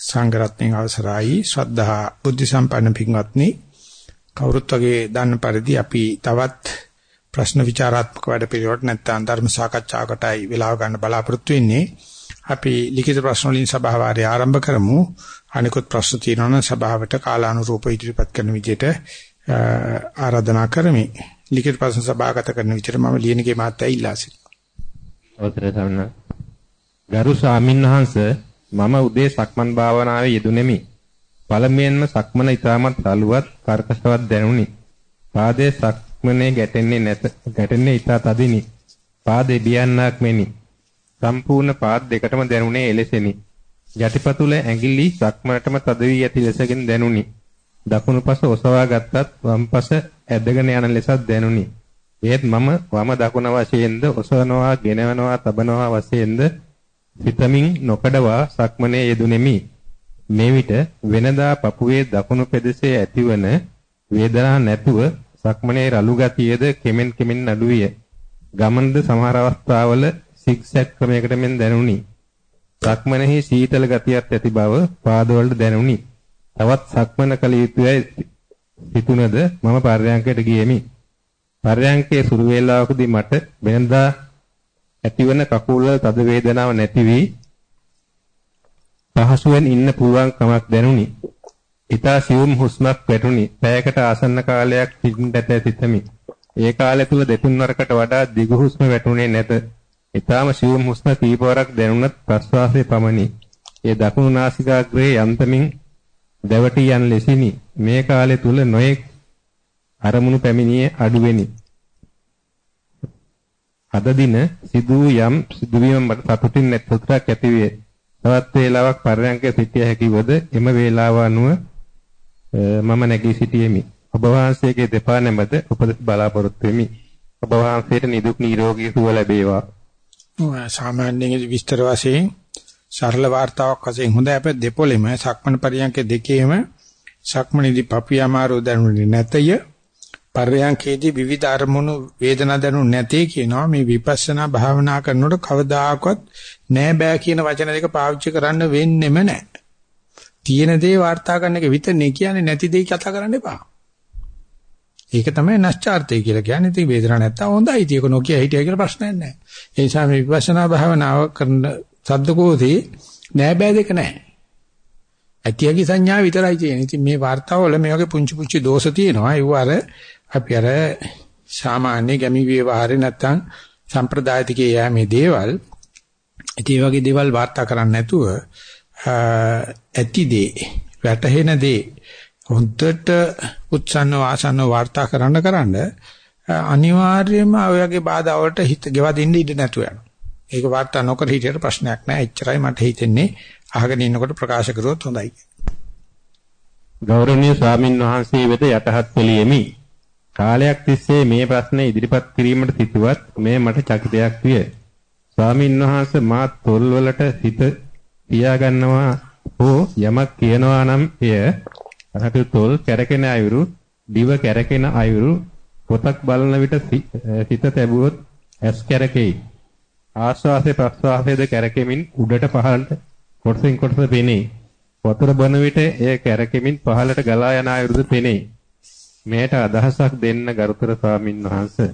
සංඝරත්නයේ අවසරයි. ශ්‍රද්ධා බුද්ධ සම්පන්න පින්වත්නි කවුරුත් වගේ දන්න පරිදි අපි තවත් ප්‍රශ්න විචාරාත්මක වැඩ පිළිවෙලට නැත්නම් ධර්ම සාකච්ඡාවකටයි වෙලාව ගන්න බලාපොරොත්තු වෙන්නේ. අපි ලිඛිත ප්‍රශ්න වලින් සභාවාරය ආරම්භ කරමු. අනිකුත් ප්‍රශ්න තියෙනවා නම් සභාවට කාලානුරූපව ඉදිරිපත් කරන විදිහට ආරාධනා කරමි. ලිඛිත ප්‍රශ්න සභාගත කරන විදිහට මම ලියනගේ මාත්‍යයි ඉල්ලා සිටිනවා. අවසරයි සම්න ගරු ස්වාමින්වහන්සේ මම උදේ සක්මන් භාවනාවේ යෙදුණෙමි. පළමුවෙන්ම සක්මන ඊටමත් රළුවත් කර්කශවත් දැනුනි. පාදයේ සක්මනේ ගැටෙන්නේ නැත. ගැටෙන්නේ ඊට තදිනි. පාදේ බියන්නක් මෙනි. සම්පූර්ණ පාද දෙකටම දැනුනේ එලෙසෙනි. යටිපතුල ඇඟිලි සක්මනටම තද වී ඇති ලෙසකින් දැනුනි. දකුණු පස ඔසවා ගත්තත් වම් පස ඇදගෙන යන ලෙසත් දැනුනි. ඒත් මම වම දකුණ වශයෙන්ද ඔසවනවා, ගෙනවනවා, තබනවා වශයෙන්ද සිතමින් නොකඩවා සක්මනේ යෙදුණෙමි. මේ විට වෙනදා පපුවේ දකුණු පෙදෙසේ ඇතිවන වේදනා නැතුව සක්මනේ රළු ගතියද කෙමෙන් කෙමෙන් අඩුවිය. ගමනද සමහර අවස්ථාවල සික්සැක් ක්‍රමයකට මෙන් දැනුනි. සක්මනෙහි සීතල ගතියක් ඇති බව පාදවලට දැනුනි. තවත් සක්මන කළ යුතුය සිතුනද මම පර්යංකයට ගියෙමි. පර්යංකයේ සුළු වේලාවකදී මට වෙනදා ඇතිවන කකුල් වල තද වේදනාවක් නැති වී පහසුවෙන් ඉන්න පුළුවන් කමක් දැනුනි. ඊතා සියුම් හුස්මක් වැටුනි. පැයකට ආසන්න කාලයක් සිටින්නට සිටමි. ඒ කාලය තුල දෙතුන් වරකට වඩා දිගු හුස්ම වැටුනේ නැත. ඊතාම සියුම් හුස්ම කීපවරක් දැනුණත් ප්‍රශ්වාසයේ පමණි. ඒ දකුණු නාසිකාග්‍රයේ යන්තමින් දැවටි යන ලෙසිනි. මේ කාලය තුල නොයෙක් අරමුණු පැමිණියේ අඩුවෙනි. අද දින සිදු යම් සිදුවීම මට සතුටින් නැත්තරක් ඇතිවේ. තවත් වේලාවක් පරයන්ක සිටිය හැකිවද එම වේලාව අනුව මම නැගී සිටියෙමි. ඔබ වහන්සේගේ දෙපා නැමද උපදෙස් බලාපොරොත්තු වෙමි. ඔබ වහන්සේට නිදුක් නිරෝගී සුව ලැබේවා. සාමාන්‍යයෙන් විස්තර වශයෙන් සරල වார்த்தාවක් වශයෙන් හොඳ අපේ දෙපොළෙම සක්මණ පරියන්ක දෙකේම සක්මණේදී පපියාමාරෝ දැනුනේ නැතය පර්යංකේදී විවිධ අරමුණු වේදනා දැනු නැtei කියනවා මේ විපස්සනා භාවනා කරනකොට කවදාකවත් නෑ බෑ කියන වචන දෙක පාවිච්චි කරන්න වෙන්නෙම නෑ. තියෙන දේ වාර්තා කරන එක විතරනේ කියන්නේ නැති දේ කතා කරන්න එපා. ඒක තමයි නැස්චාර්තය කියලා කියන්නේ. ඉතින් වේදනා නැත්තම් හොඳයි. ඉතින් ඒක නොකිය හිටිය කියලා ප්‍රශ්නයක් නෑ. ඒ නිසා මේ විපස්සනා භාවනාව කරන සද්දකෝදී නෑ බෑ දෙක නෑ. ඇතියගේ සංඥා විතරයි තියෙන්නේ. ඉතින් මේ වார்த்தාවල මේ වගේ පුංචි පුංචි දෝෂ තියෙනවා. ඒව අර අපි අර සාමාන්‍ය ගැමි ව්‍යවහාරේ නැත්තම් සම්ප්‍රදායිකයේ යෑමේ දේවල් ඉතින් මේ වගේ දේවල් වාර්තා කරන්නේ නැතුව ඇති දේ වැටහෙන දේ හොඳට උත්සන්න වාසන වාර්තා කරන්න කරන්න අනිවාර්යයෙන්ම ඔයගේ බාධා වලට හිත ගෙවදින්න ඉඩ නැතුව යනවා. ඒක වාර්තා නොකර හිටියට ප්‍රශ්නයක් නෑ. එච්චරයි මට හිතෙන්නේ. අහගෙන ඉන්නකොට ප්‍රකාශ කරුවොත් හොඳයි. ගෞරවනීය ස්වාමින් වහන්සේ වෙත යටහත් පිළියෙමි. කාලයක් තිස්සේ මේ ප්‍රශ්නේ ඉදිරිපත් කිරීමට සිටුවත් මේ මට චකිතයක් විය. ස්වාමින් වහන්සේ මා තොල් වලට හිත තියාගන්නවා හෝ යමක් කියනවා නම් එය අහතු තොල් කැරකෙන අයුරු, දිව කැරකෙන අයුරු පොතක් බලන විට හිත තැබුවොත් ඇස් කැරකෙයි. ආශ්වාසයේ ප්‍රශ්වාසයේද කැරකෙමින් උඩට පහළට කොටසින් කොටස පෙනේ. වතුර බොන විට එය කැරකෙමින් පහළට ගලා යන අයුරුද පෙනේ. මේට අදහසක් දෙන්න ගරුතර ස්වාමින් වහන්සේ.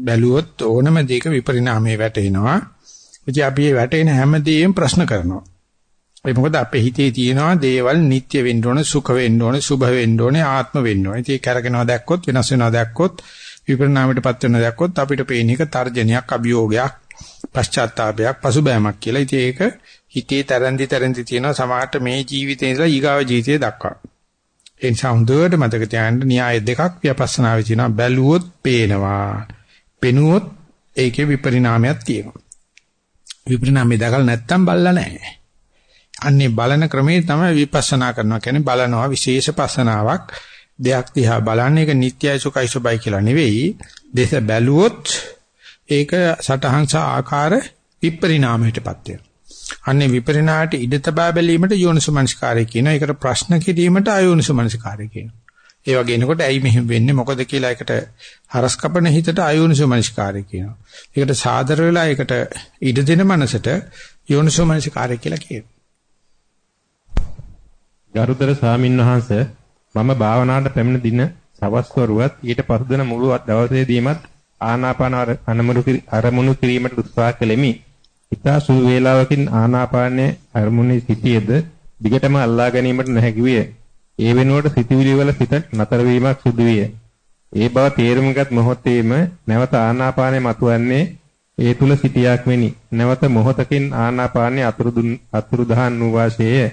බැලුවොත් ඕනම දෙයක විපරිණාමය වැටෙනවා. ඉතින් අපි මේ වැටෙන හැමදේම ප්‍රශ්න කරනවා. ඒ මොකද අපේ හිතේ තියෙනවා දේවල් නිට්ටය වෙන්න ඕන, සුඛ වෙන්න ඕන, සුභ වෙන්න ඕන, ආත්ම වෙන්න ඕන. ඉතින් ඒක කරගෙනවා දැක්කොත්, වෙනස් වෙනවා දැක්කොත්, විපරිණාමයටපත් වෙනවා දැක්කොත් අපිට පේන එක තර්ජනයක්, අභියෝගයක්, පශ්චාත්තාවයක්, පසුබෑමක් කියලා. ඉතින් ඒක හිතේ තරන්දි තරන්දි තියෙනවා සමහරට මේ ජීවිතේ ඉඳලා ඊගාව ජීවිතේ දක්වා. ඒ නිසා හොඳට මතක තියාගන්න න්‍යාය දෙකක් විපස්සනාවේ තියෙනවා බැලුවොත් පේනවා. පෙනුවොත් ඒකේ විපරිණාමයක් තියෙනවා. විපරිණාමය දැකලා නැත්තම් බලලා නැහැ. අන්නේ බලන ක්‍රමේ තමයි විපස්සනා කරනවා කියන්නේ බලනවා විශේෂ පස්සනාවක් දෙයක් දිහා බලන්නේ ඒක නිට්යයි සුඛයි සුබයි කියලා නෙවෙයි. දේශ බැලුවොත් ඒක සටහන් සහ ආකාර විපරිණාමයටපත් වෙනවා. අන්නේ විපරිණාමයට ඉඩ තබා බැලීමට යෝනිසමනස්කාරය කියනවා. ඒකට ප්‍රශ්න කිරීමට අයෝනිසමනස්කාරය කියනවා. ඒ වගේ එනකොට ඇයි මෙහෙම වෙන්නේ මොකද කියලා ඒකට හරස් කපන හිතට අයෝනිසමනස්කාරය කියනවා. ඒකට සාදර වෙලා ඒකට ඉඩ දෙන මනසට යෝනිසමනස්කාරය කියලා කියනවා. ගරුතර ස්වාමින්වහන්ස මම භාවනාවට පැමිණ දින සවස් වරුවත් ඊට පසුදින මුළු දවසේදීමත් ආනාපාන අරමුණු කිරීමට උත්සාහ කළෙමි. ඉතා සුළු වේලාවකින් ආනාපානයේ අරමුණේ සිටියේද දිගටම අල්ලා ගැනීමට නොහැකි විය. ඒ වෙනුවට සිතවිලි වල සිත නතර වීමක් සිදු විය. ඒ බව තේරුම්ගත් මොහොතේම නැවත ආනාපානය මතුවන්නේ ඒ තුල සිටියක් වෙනි. නැවත මොහොතකින් ආනාපානයේ අතුරුදහන් වූ වාසයේ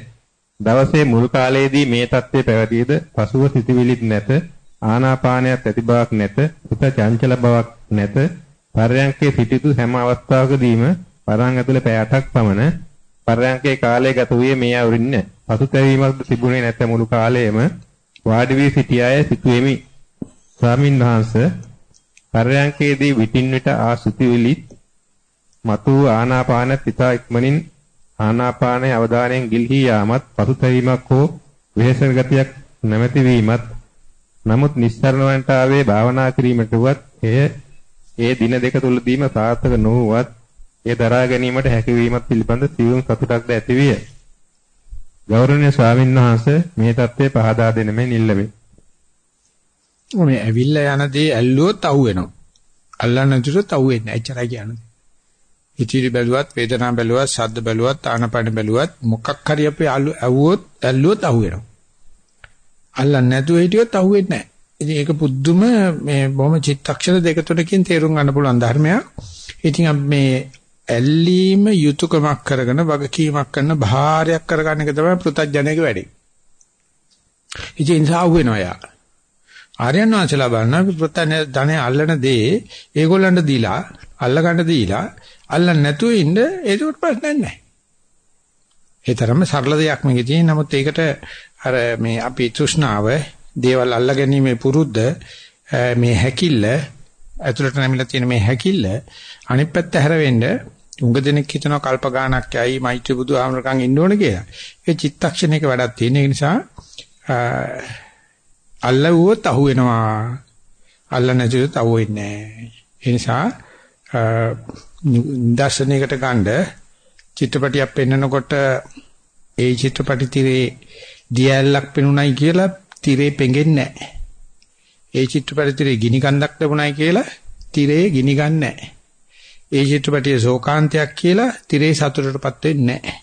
දවසේ මුල් කාලයේදී මේ தත්ත්වය පැවතියද පසුව සිටිවිලිත් නැත. ආනාපානයක් ඇති බවක් නැත. හිත චංචල බවක් නැත. පරයන්කේ සිටිතු හැම අවස්ථාවකදීම පරයන් ඇතුලේ පැය 8ක් පමණ පරයන්කේ කාලය ගත වූයේ මේ අවුරින් පසුතැවීමක් තිබුණේ නැත මුළු කාලයේම වාඩි වී සිටි අය සිටුවෙමි. ස්වාමින් වහන්සේ පරයන්කේදී විටින් විට ආසුතිවිලිත් මතු ආනාපාන පිතා ඉක්මනින් ආනාපානයේ අවධානයෙන් ගිලිහි යාමත් පසුතැවීමක් හෝ වෙහෙසන ගතියක් නැමැති වීමත් නමුත් නිස්සරණවන්ට ආවේ භාවනා කිරීමටවත් එය ඒ දින දෙක තුලදීම සාර්ථක නොවුවත් ඒ දරා ගැනීමට හැකියවීමත් පිළිබඳ සියුම් සතුටක්ද ඇතිවිය. ගෞරවනීය ස්වාමින්වහන්සේ මේ தත්ත්වය පහදා දෙන මෙන් ඉල්ලමි. මේ ඇවිල්ලා යන දේ ඇල්ලුවොත් අහු වෙනවා. අල්ලන්න නැතුවත් අහු වෙන්නේ නැහැ. එච්චරයි කියන්නේ. හිතිරි බැලුවත්, වේදනා බැලුවත්, ශබ්ද බැලුවත්, ආනපන බැලුවත් මොකක් හරි අපි ඇව්වොත් ඇල්ලුවොත් අහු වෙනවා. අල්ලන්න නැතුව හිටියොත් අහු වෙන්නේ නැහැ. ඉතින් ඒක පුදුම මේ බොහොම චිත්තක්ෂණ දෙක තුනකින් තේරුම් ගන්න පුළුවන් ධර්මයක්. ඉතින් මේ ඇල්ලීම යුතුයකමක් කරගෙන වගකීමක් කරන භාරයක් කරගන්න එක තමයි පෘථජ්ජනයේ වැඩේ. ඉතින් ඒ නිසා අහුවෙනවා යා. ආර්යයන් වහන්සේලා බලන පෘථජ්ජන ධනෙ අල්ලන දේ ඒගොල්ලන්ට දීලා අල්ල ගන්න දීලා අල්ලන්න නැතුව ඉන්න ඒකට ප්‍රශ්නයක් නැහැ. ඒ තරම්ම සරල දෙයක් මේකේ තියෙන. නමුත් ඒකට අර මේ අපි තෘෂ්ණාව දේවල් අල්ලගැනීමේ පුරුද්ද මේ හැකිල්ල ඇතුළට නැමිලා තියෙන මේ හැකිල්ල අනිත් පැත්ත හැරෙන්න උඟ දෙනෙක් හිතනවා කල්ප ගානක් යයි මෛත්‍රී බුදුහාමරකන් ඉන්න ඕන කියලා. ඒ චිත්තක්ෂණයක වැඩක් තියෙන නිසා අල්ලුවොත් අහු වෙනවා. අල්ල නැතිවෙත් අහු වෙන්නේ නැහැ. ඒ නිසා දර්ශනයකට ගන්න චිත්‍රපටියක් පෙන්නකොට ඒ චිත්‍රපටි තිරේ දියැලක් පෙනුනයි කියලා තිරේ පෙඟෙන්නේ නැහැ. ඒ චිත්‍රපටි තිරේ ගිනි කන්දක් ලැබුණයි කියලා තිරේ ගිනි ගන්න නැහැ. ඒ චිත්‍රපටියේ ශෝකාන්තයක් කියලා තිරේ සතුටටපත් වෙන්නේ නැහැ.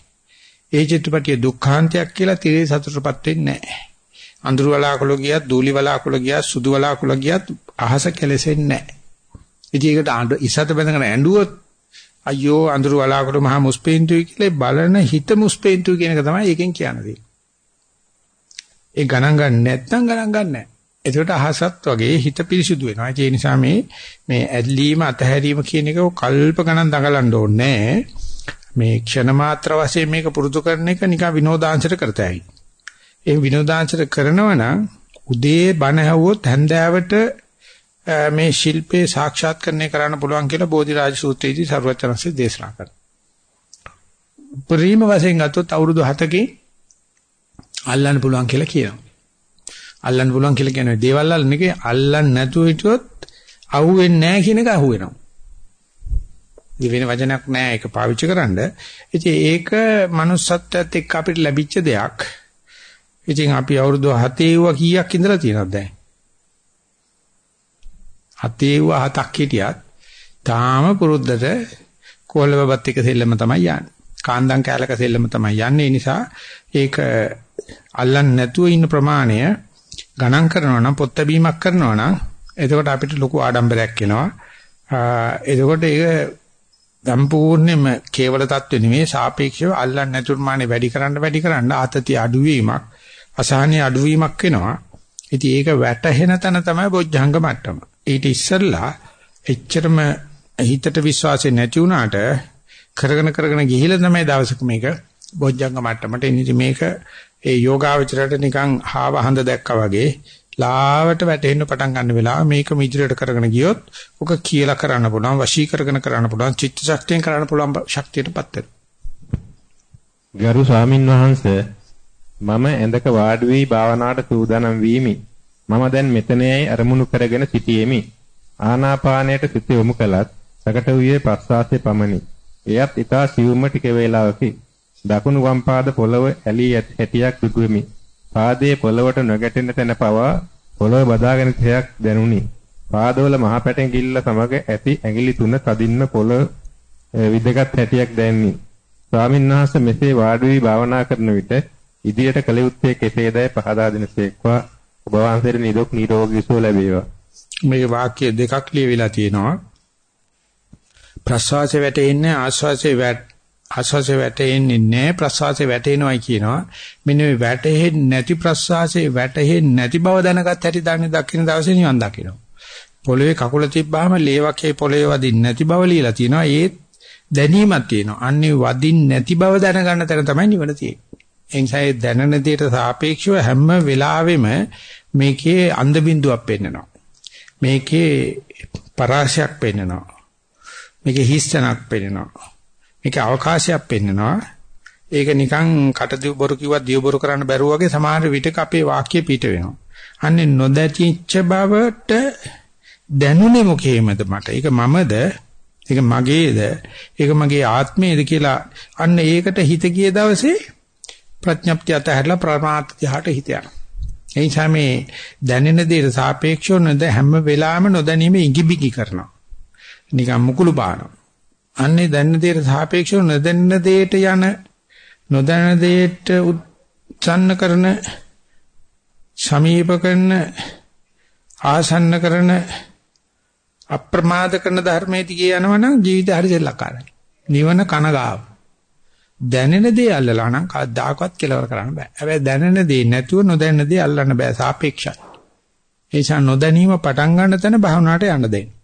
ඒ චිත්‍රපටියේ දුක්ඛාන්තයක් කියලා තිරේ සතුටටපත් වෙන්නේ නැහැ. අඳුරු වලාකුළු ගියත්, දූලි වලාකුළු ගියත්, සුදු වලාකුළු ගියත් අහස කෙලෙසෙන්නේ නැහැ. ඉතින් ඒකට ඉසත බඳගෙන ඇඬුවොත් අයියෝ අඳුරු වලාකුළු මහා මුස්පේන්තුයි කියලා බලන හිත මුස්පේන්තුයි කියන එක තමයි ඒකෙන් කියන්නේ. ඒ ගණන් ගන්න නැත්නම් ගණන් ගන්න නැහැ. එතකොට අහසත් වගේ හිත පිරිසුදු වෙනවා. ඒ නිසා මේ මේ ඇදලීම අතහැරීම කියන එක කල්ප ගණන් දඟලන්න ඕනේ මේ ක්ෂණ මාත්‍ර වශයෙන් මේක පුරුදු කරන එක නිකන් විනෝදාංශයට කරතයි. ඒ විනෝදාංශයට කරනවා නම් උදේ බණ ඇහුවොත් හැන්දෑවට මේ ශිල්පේ සාක්ෂාත්කරණය කරන්න පුළුවන් කියලා බෝධිරාජ සූත්‍රයේදී සරුවචනන්සේ දේශනා කරනවා. පරිම වශයෙන් ගත්තොත් අවුරුදු 7කින් අල්ලන්න පුළුවන් කියලා කියනවා. අල්ලන්න පුළුවන් කියලා කියන්නේ දේවල් අල්ලන එකේ අල්ලන්න නැතුව හිටියොත් අහුවෙන්නේ නැහැ කියන එක අහුවෙනවා. දිවෙන වචනයක් නැහැ ඒක පාවිච්චි කරන්න. ඉතින් ඒක manussත්වයට එක්ක අපිට ලැබිච්ච දෙයක්. ඉතින් අපි අවුරුදු 7 වුණා කීයක් ඉඳලා තියෙනවද දැන්? 7 වුණා 7ක් හිටියත් තාම පුරුද්දට කොල්ලබත් එක සෙල්ලම තමයි යන්නේ. කාන්දම් කැලක සෙල්ලම තමයි යන්නේ. ඒ නිසා ඒක අල්ලන්නේ නැතුව ඉන්න ප්‍රමාණය ගණන් කරනවා නම් පොත් බැීමක් කරනවා නම් එතකොට අපිට ලොකු ආඩම්බරයක් එනවා. එතකොට ඒක සම්පූර්ණයෙන්ම කේවල தත්ත්වෙ නෙමෙයි සාපේක්ෂව අල්ලන්නේ නැතුව ප්‍රමාණය වැඩි කරන්න වැඩි කරන්න ආතතිය අඩුවීමක් අසහනිය අඩුවීමක් වෙනවා. ඉතින් ඒක වැටහෙන තැන තමයි බොජ්ජංග මට්ටම. ඊට ඉස්සෙල්ලා එච්චරම හිතට විශ්වාසය නැති වුණාට කරගෙන කරගෙන ගිහිල්ලා තමයි දවසක මේක බොජ්ජංග මට්ටමට එන්නේ මේක ඒ යෝගාවචරයට නිකන් හාව හඳ දැක්කා වගේ ලාවට වැටෙන්න පටන් ගන්න වෙලාව මේක මිදිරට කරගෙන ගියොත් ඔක කියලා කරන්න පුළුවන් වශී කරගෙන කරන්න පුළුවන් චිත්ත ශක්තියෙන් කරන්න පුළුවන් ශක්තියටපත් වෙනවා ගරු ස්වාමින් වහන්සේ මම ඇඳක වාඩි වී භාවනාවට සූදානම් වීමි. මම දැන් මෙතනයි අරමුණු කරගෙන සිටියෙමි. ආනාපානයට සිත යොමු කළත් සකට වූයේ ප්‍රස්වාසයේ පමණි. එයත් ඊට සිවුම ටික වේලාවකි. දකුණු වම් පාද පොළව ඇලී හැටියක් දුටුවෙමි. පාදයේ පොළවට නොගැටෙන තැන පවා පොළව බදාගෙන තයක් දැනුනි. පාදවල මහ පැටැඟිල්ල සමග ඇති ඇඟිලි තුන තදින්ම පොළව විදගත් හැටියක් දැනිනි. ස්වාමීන් වහන්සේ මෙසේ වාඩි වී භාවනා කරන විට ඉදිරියට කළ යුත්තේ කෙසේදයි පහදා දෙනසේක්වා ඔබ වහන්සේට නිරෝග නිරෝගී සුව ලැබේවා. මේ වාක්‍ය දෙකක් ලියවිලා තියෙනවා. ප්‍රසවාසයේ වැටෙන්නේ ආශ්වාසයේ වැට ආශ්වාසයේ වැටෙන්නේ නැහැ ප්‍රසවාසයේ වැටෙනවයි කියනවා. මෙන්න මේ වැටෙන්නේ නැති ප්‍රසවාසයේ වැටෙන්නේ නැති බව දැනගත් හැටි දන්නේ දකින්න දවසේ නිවන් දකින්න. පොළවේ කකුල තිබ්බාම ලේවකේ පොළවේ වදින්න නැති බව ලියලා තියෙනවා. ඒත් දැනීමක් තියෙනවා. අන්නේ වදින්න නැති බව දැනගන්න තැන තමයි නිවන තියෙන්නේ. ඒ නිසා ඒ දැනන දෙයට සාපේක්ෂව හැම වෙලාවෙම මේකේ අන්ධ බින්දුවක් පෙන්නනවා. මේකේ පරාශයක් පෙන්නනවා. මේකේ හිස්තනක් පෙන්නනවා. මේකේ අවකාශයක් පෙන්නනවා. ඒක නිකන් කට බොරු කිව්වා දිය බොරු කරන්න බැරුව වගේ සමහර විටක අපේ වාක්‍ය පිට වෙනවා. අන්නේ නොදැතිච්ච බවට දැනුනේ මොකේමද මට? ඒක මමද? ඒක මගේද? ඒක මගේ ආත්මයේද කියලා අන්න ඒකට හිත ගිය දවසේ ප්‍රඥප්තිය අතහැරලා ප්‍රමාත්‍යහට හිත යනවා. ඒ නිසා මේ දැනෙන දේට සාපේක්ෂව නැද හැම වෙලාවෙම නොදැනීම ඉඟිබිඟි කරනවා. නිකන් මුකුළු බානවා. අන්නේ දැනෙන දේට සාපේක්ෂව නොදැනෙන දේට යන නොදැනෙන දේට උත්සන්න කරන සමීප කරන ආසන්න කරන අප්‍රමාද කරන ධර්මයේ දිගේ යනවනම් ජීවිතය හරි සෙල්ලක්කාරයි. නිවන කනගාව. දැනෙන දේ අල්ලලා නම් කවදාකවත් කෙලවර කරන්න බෑ. හැබැයි දැනෙන දේ නැතුව නොදැනෙන දේ අල්ලන්න බෑ සාපේක්ෂයි. ඒ නිසා නොදැනීම පටන් ගන්න තැන භාවනාවට යන්න දෙන්න.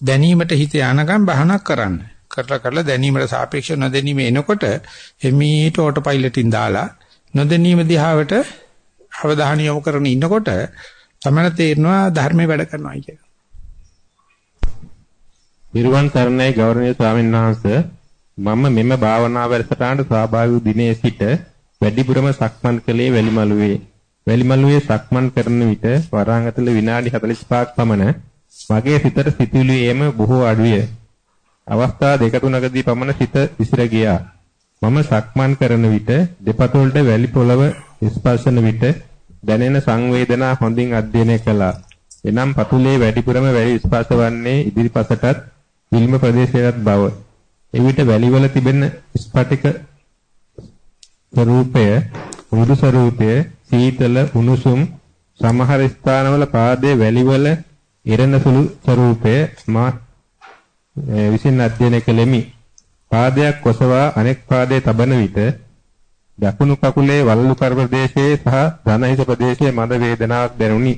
දැනීමට හිත යනකම් භාවනා කරන්න. කරලා කරලා දැනීමට සාපේක්ෂව නොදැනීම එනකොට එමීට ඕටෝ පයිලට්ින් දාලා නොදැනීම දිහාවට අවධානය යොමු කරගෙන ඉන්නකොට තමයි තේරෙනවා ධර්මයේ වැඩ කරනවා කියලා. නිර්වන් සරණයි ගෞරවනීය ස්වාමීන් වහන්සේ මම මෙම භාවනා වැඩසටහනට සහභාගී වූ දිනේ සිට වැඩිපුරම සක්මන් කළේ වැලිමලුවේ. වැලිමලුවේ සක්මන් කරන විට වරහන් ඇතුළේ විනාඩි 45ක් පමණ මගේ සිතට සිතුවිලි එම බොහෝ අඩුය. අවස්ථා දෙක තුනකදී පමණ සිත විසිර ගියා. මම සක්මන් කරන විට දෙපතුලට වැලි පොළව ස්පර්ශන විට දැනෙන සංවේදනා හොඳින් අධ්‍යයනය කළා. එනම් පතුලේ වැඩිපුරම වැලි ස්පර්ශ වන්නේ ඉදිරිපසටත් විල්ම ප්‍රදේශයටත් බව. එවිට වැලිවල තිබෙන ස්පටික ස්වરૂපය, මෘදු ස්වરૂපය, සීතල උණුසුම් සමහර ස්ථානවල පාදයේ වැලිවල ඉරණ සුළු ස්වરૂපය මා විසින් අධ්‍යයනය කළෙමි. පාදයක් ඔසවා අනෙක් පාදයේ තබන විට දකුණු කකුලේ වලලු කර ප්‍රදේශයේ සහ ධනහිස ප්‍රදේශයේ මද වේදනාවක් දැනුනි.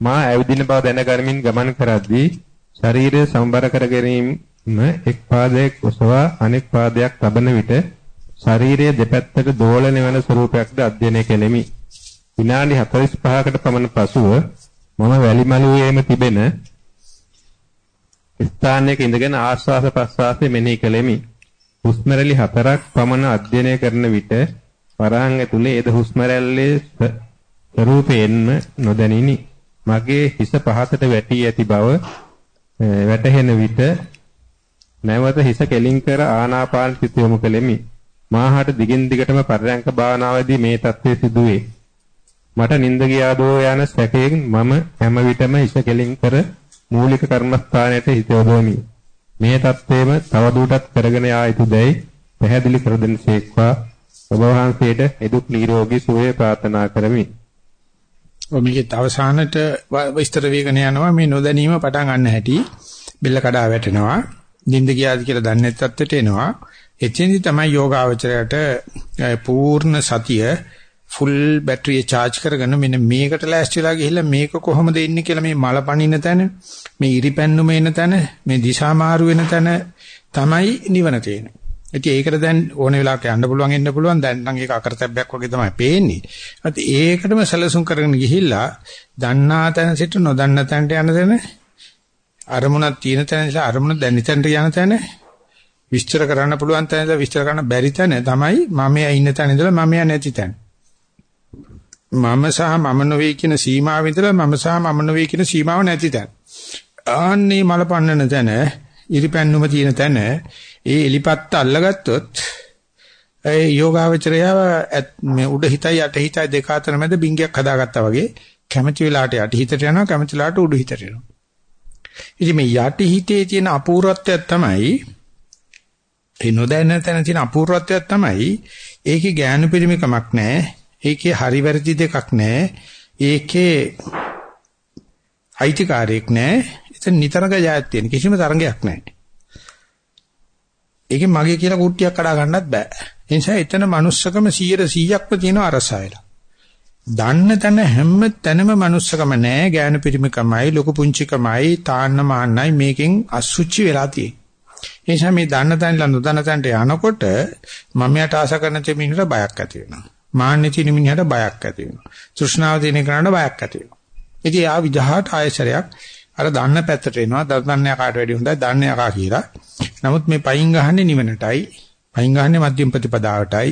මා ඇවිදින බව දැනගනිමින් ගමන් කරද්දී ශරීරය සමබර කර ගැනීම එක් පාදයක් ඔසවා අනෙක් පාදයක් තබන විට ශරීරයේ දෙපැත්තට දෝලණය වන ස්වරූපයක්ද අධ්‍යයනය කෙලෙමි. විනාඩි 45කට පමණ පසුව මම වැලිමලුවේම තිබෙන ස්ථානයක ඉඳගෙන ආශ්වාස ප්‍රශ්වාසය මෙනෙහි කෙලෙමි. හුස්ම රැලි හතරක් පමණ අධ්‍යයනය කරන විට වරහන් ඇතුලේ එද හුස්ම රැල්ලේ ස්වරූපයෙන්ම නොදැනිනි. මගේ හිස පහතට වැටී ඇති බව වැටහෙන විට නැවත හිස කෙලින් කර ආනාපාන සිත යොමු කෙලෙමි. මාහට දිගින් දිගටම පරයන්ක භාවනාවේදී මේ தත්ත්වය සිදුවේ. මට නිින්ද ගියාදෝ යන සැකයෙන් මම හැම විටම හිස කෙලින් කර මූලික කර්මස්ථානයට හිත යොදවමි. මේ தත්ත්වයම තවදුරටත් කරගෙන යා යුතුයදයි පැහැදිලි කර දෙන්නසේක්වා ඔබ වහන්සේට එදුක් නිරෝගී සුවය ප්‍රාර්ථනා කරමි. මේකේ අවසානට විස්තර වේගන යනවා මේ නොදැනීම පටන් ගන්න හැටි බෙල්ල කඩා වැටෙනවා නිින්ද ගියාද කියලා දන්නේ නැත්තට එනවා එතෙන්දි තමයි යෝගාවචරයට පූර්ණ සතිය ෆුල් බැටරිය charge කරගෙන මෙන්න මේකට ලෑස්තිලා ගිහිල්ලා මේක කොහොමද ඉන්නේ කියලා මේ මල පනින තැන මේ ඉරිපැන්නුම එන තැන මේ දිශා මාරු වෙන තැන තමයි නිවන තියෙන්නේ ඉතින් ඒකට දැන් ඕන වෙලාවක යන්න පුළුවන් එන්න පුළුවන් දැන් නම් ඒක අකරතැබ්බයක් වගේ තමයි පේන්නේ. ඒත් ඒකටම සැලසුම් කරගෙන ගිහිල්ලා දන්නා තැන සිට නොදන්න තැනට යන තැන අරමුණක් තියෙන තැන නිසා අරමුණ දැනිතැනට යන තැන විස්තර කරන්න පුළුවන් තැන ඉඳලා විස්තර කරන්න බැරි තැන තමයි මම ඉන්න තැන ඉඳලා මම නැති තැන. මම සහ මම නොවේ කියන සීමාව ඉඳලා මම සහ මම නොවේ කියන සීමාව නැති තැන. ආන්නේ මල පන්නන තැන ඉරිපැන්නුම තියෙන තැන ඒ එලිපත්ත අල්ලගත්තොත් ඒ යෝගාවචරය මේ උඩ හිතයි යට හිතයි දෙක අතර මැද බින්ගයක් හදාගත්තා වගේ කැමැති වෙලාවට යට හිතට යනවා කැමැති වෙලාවට උඩ හිතට යනවා. ඉතින් මේ යට හිතේ තියෙන අපූර්වත්වයක් තමයි ඒ නොදැන තැන තියෙන අපූර්වත්වයක් තමයි ඒකේ ඥාන පරිමිකමක් නැහැ. ඒකේ හරි වැරදි දෙකක් නැහැ. ඒකේ අයිතිකාරයක් නැහැ. එතන නිතරම ජයත් තියෙන කිසිම තරංගයක් නැහැ. ඒකේ මගේ කියලා කුට්ටියක් කඩා ගන්නත් බෑ. ඒ නිසා එතන manussකම 100%ක්ම තියෙන අරසයලා. දන්න තැන හැම තැනම manussකම නෑ ඥාන පරිමකමයි ලොකු පුංචිකමයි තාන්න මාන්නයි මේකෙන් අසුචි වෙලා තියෙන්නේ. ඒ නිසා මේ දන්න තැනලා නොදන්න තැනට යනකොට මම යට ආස කරන තෙමිනට බයක් ඇති වෙනවා. මාන්නේ තියෙන මිනිහට බයක් ඇති වෙනවා. තෘෂ්ණාව තියෙන කෙනාට බයක් ඇති වෙනවා. ඉතින් ආ විදහාට ආයසරයක් අර දන්න පැත්තට එනවා. දන්න යකාට වැඩි හොඳයි දන්න යකා කියලා. නමුත් මේ පයින් ගහන්නේ නිවනටයි. පයින් ගහන්නේ මධ්‍යම ප්‍රතිපදාවටයි.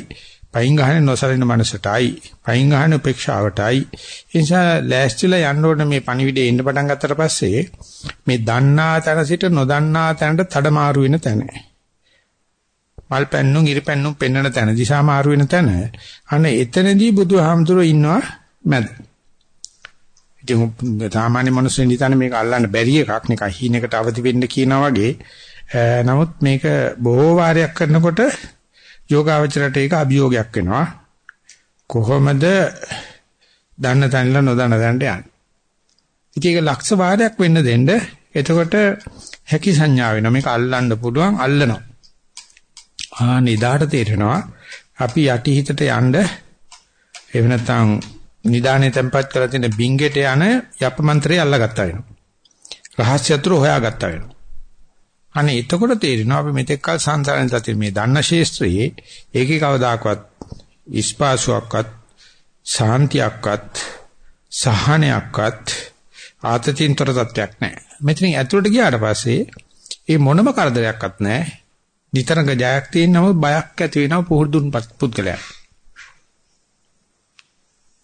පයින් ගහන්නේ නොසලින මනසටයි. පයින් ගහන්නේ උපේක්ෂාවටයි. ඒ නිසා ලෑස්තිලා යන්න ඕනේ මේ පණිවිඩේ එන්න පටන් ගත්තට පස්සේ මේ දන්නා තැන සිට නොදන්නා තැනට තඩමාරු වෙන තැන. මල් පැන්නුම් ඉරි පැන්නුම් පෙන්වන තැන දිශා මාරු වෙන තැන. අන්න එතනදී බුදුහාමුදුරුවෝ ඉන්නවා මැද. ඉතින් සාමාන්‍ය මිනිස්සුන් හිතන්නේ මේක අල්ලන්න බැරි එකක් නිකන් හීනකට අවදි වෙන්න කියනා වගේ. නමුත් මේක බොහෝ වාරයක් කරනකොට යෝගාවචරයට ඒක අභියෝගයක් වෙනවා. කොහොමද දන්න තැනලා නොදන්න තැනට යන්නේ? ඉතින් ඒක ලක්ෂ වාරයක් වෙන්න දෙන්න එතකොට හැකි සංඥා වෙනවා මේක අල්ලන්න පුළුවන් අල්ලනවා. ආ නිදාට තේරෙනවා අපි යටි හිතට යන්න එහෙම නැත්නම් නිදානේ tempat කරලා තියෙන බින්ගෙට යන යප මන්ත්‍රය අල්ලගත්තා වෙනවා. රහස්‍ය අතුරු හොයාගත්තා වෙනවා. අනේ එතකොට තේරෙනවා අපි මෙතෙක් කල සංසාරෙන් තත්ති මේ දන්න ශේස්ත්‍රයේ ඒකේ කවදාකවත් ඉස්පාසුවක්වත් සාන්තියක්වත් සහනයක්වත් ආතතින්තර තත්යක් නැහැ. මෙතනින් ඇතුළට ගියාට පස්සේ ඒ මොනම කරදරයක්වත් නැහැ. නිතරම ජයක් තියෙන නමුත් බයක් ඇති වෙනවා පුහුදුන් පුද්ගලයා.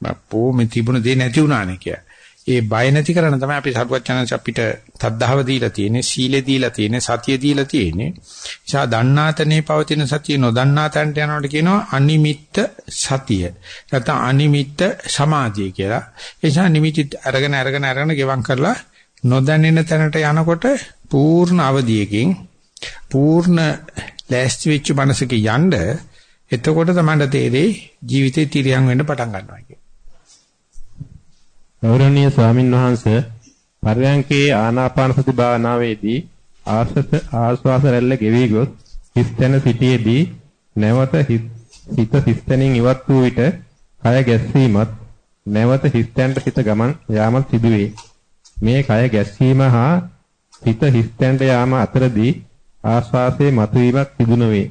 බප්පෝ මේ තිබුණ දේ නැති වුණානේ කිය. ඒ බය නැති කරන තමයි අපි සරුවචනංශ අපිට තද්ධාව දීලා තියෙන්නේ, සීලෙ දීලා තියෙන්නේ, සතිය දීලා තියෙන්නේ. නිසා දන්නාතනේ පවතින සතිය නොදන්නා තැනට යනකොට කියනවා අනිමිත්ත සතිය. නැත්නම් අනිමිත්ත සමාධිය කියලා. ඒ නිසා නිමිති අරගෙන අරගෙන අරගෙන ගෙවම් කරලා නොදැනෙන තැනට යනකොට පූර්ණ අවධියකින් පූර්ණ ලෑස්ති වෙච්ච මනසක යන්න එතකොට තමයි තේරෙයි ජීවිතේ තිරියන් වෙන්න පටන් ගන්නවා කියන්නේ. ගෞරවනීය ස්වාමින් වහන්සේ පරයන්කේ ආනාපාන සති භාවනාවේදී ආශ්‍රත ආශ්වාස රැල්ල ගෙවි ගොස් හිස්තැන සිටියේදී නැවත හිත හිස්තැනින් ඉවත් වූ විට කය ගැස්සීමත් නැවත හිස්තැනට හිත ගමන් යාමත් සිදුවේ. මේ කය ගැස්සීම හා හිත හිස්තැනට යාම අතරදී ආශ්වාසයේ මතුවීමක් සිදු නොවේ.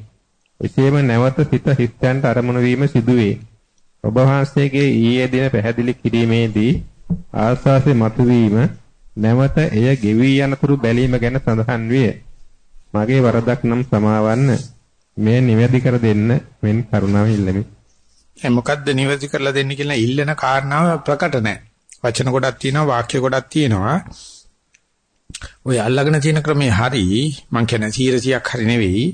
එසේම නැවත හිත හිස්තැනට අරමුණු වීම සිදුවේ. ඔබ වහන්සේගේ ඊයේ දින පැහැදිලි කිරීමේදී ආස්වාසේ මතුවීම නැවත එය ගෙවි යනතුරු බැලීම ගැන සඳහන් විය. මගේ වරදක් නම් සමාවන්න මේ නිවැරදි කර දෙන්න මෙන් කරුණාව ඉල්ලමි. ඒ මොකද්ද නිවැරදි කරලා දෙන්න කියලා ඉල්ලන කාරණාව ප්‍රකට නැහැ. වචන ගොඩක් තියෙනවා වාක්‍ය ගොඩක් තියෙනවා. ඔය අල්ලගෙන තියෙන ක්‍රමේ හරි මං කියන 100ක් හරි නෙවෙයි.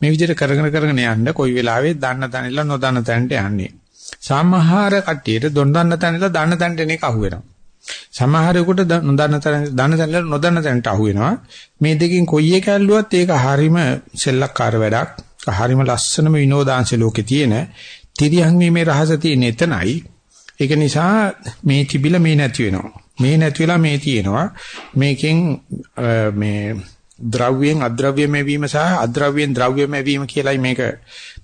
මේ විදිහට කරගෙන කරගෙන යන්න කොයි වෙලාවෙ දන්න තැනilla නොදන්න තැනට යන්නේ. සමහර කට්ටියට දොන් දන්න තැනilla දන්න තැනට එන එක අහුවෙනවා. සමහරෙකුට නොදන්න තැන දන්න තැනilla නොදන්න තැනට අහුවෙනවා. මේ දෙකෙන් කොයි එක ඇල්ලුවත් ඒක හරීම සෙල්ලක්කාර වැඩක්. හරීම ලස්සනම විනෝදාංශ ලෝකේ තියෙන තිරියන් වීමේ රහස තියෙන එතනයි. ඒක නිසා මේ තිබිලා මේ නැති වෙනවා. මේ නැති වෙලා මේ තියෙනවා. මේකෙන් මේ ද්‍රව්‍යයෙන් අද්‍රව්‍යමය වීම සහ අද්‍රව්‍යයෙන් ද්‍රව්‍යමය වීම කියලායි මේක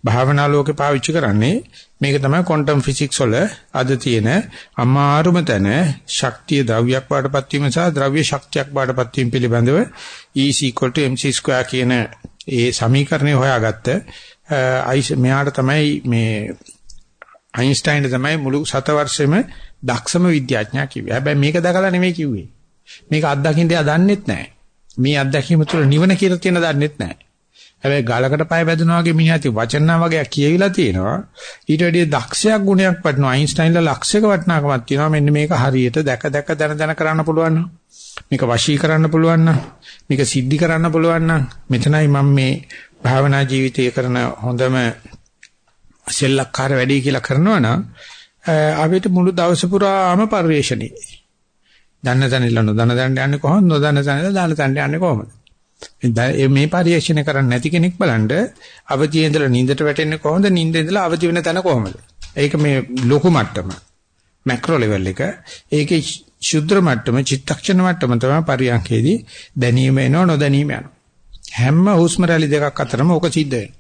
භාවනා ලෝකේ පාවිච්චි කරන්නේ. මේක තමයි ක්වොන්ටම් ෆිසික්ස් වල අද තියෙන අමාරුම තැන ශක්තිය ද්‍රව්‍යයක් වඩපත් වීම සහ ද්‍රව්‍ය ශක්තියක් වඩපත් වීම පිළිබඳව E mc2 කියන ඒ සමීකරණය හොයාගත්ත අයිස් මෙයාට තමයි මේ අයින්ස්ටයින් තමයි මුළු සතවර්ෂෙම දක්ෂම විද්‍යාඥයා කිව්වේ. හැබැයි මේක දැකලා නෙමෙයි කිව්වේ. මේක අත්දකින්න එයා දන්නෙත් නැහැ. මේ අත්දැකීම තුළ නිවන කියලා තියෙන දන්නෙත් නැහැ. හැබැයි ගලකට පය බැඳුනා වගේ මිනිහාති වචනා වගේ කියවිලා තියෙනවා. ඊට වැඩිය දක්ෂයක් ගුණයක් වටනවා. අයින්ස්ටයින්ලා ලක්ෂයක වටනාකමක් තියෙනවා. මෙන්න මේක හරියට දැක දැක දන දන කරන්න පුළුවන් නම් මේක වශී කරන්න පුළුවන් නම් මේක සිද්ධි කරන්න පුළුවන් නම් මෙතනයි මම මේ භාවනා ජීවිතය කරන හොඳම සෙල්ලක්කාර වැඩි කියලා කරනවා නම් අපිට මුළු දවස පුරාම පරිශ්‍රණේ. දන්න තැනilla නොදන්න තැනට යන්නේ කොහොමද? නොදන්න තැනilla දන්න තැනට යන්නේ කොහොමද? මේ පරිශ්‍රණය කරන්නේ නැති කෙනෙක් බලන්න අවදියේ ඉඳලා නිින්දට වැටෙන්නේ කොහොමද? නිින්ද ඉඳලා අවදි වෙන තැන කොහොමද? ඒක මේ ලොකු මට්ටම. මැක්‍රෝ ලෙවල් එක. ඒකේ ශුද්ධ මට්ටම, චිත්තක්ෂණ මට්ටම තමයි පරියන්කේදී දැනීම එනව නොදැනීම යනවා. හැම හුස්ම රැලි දෙකක් අතරම ඕක සිද්ධ වෙනවා.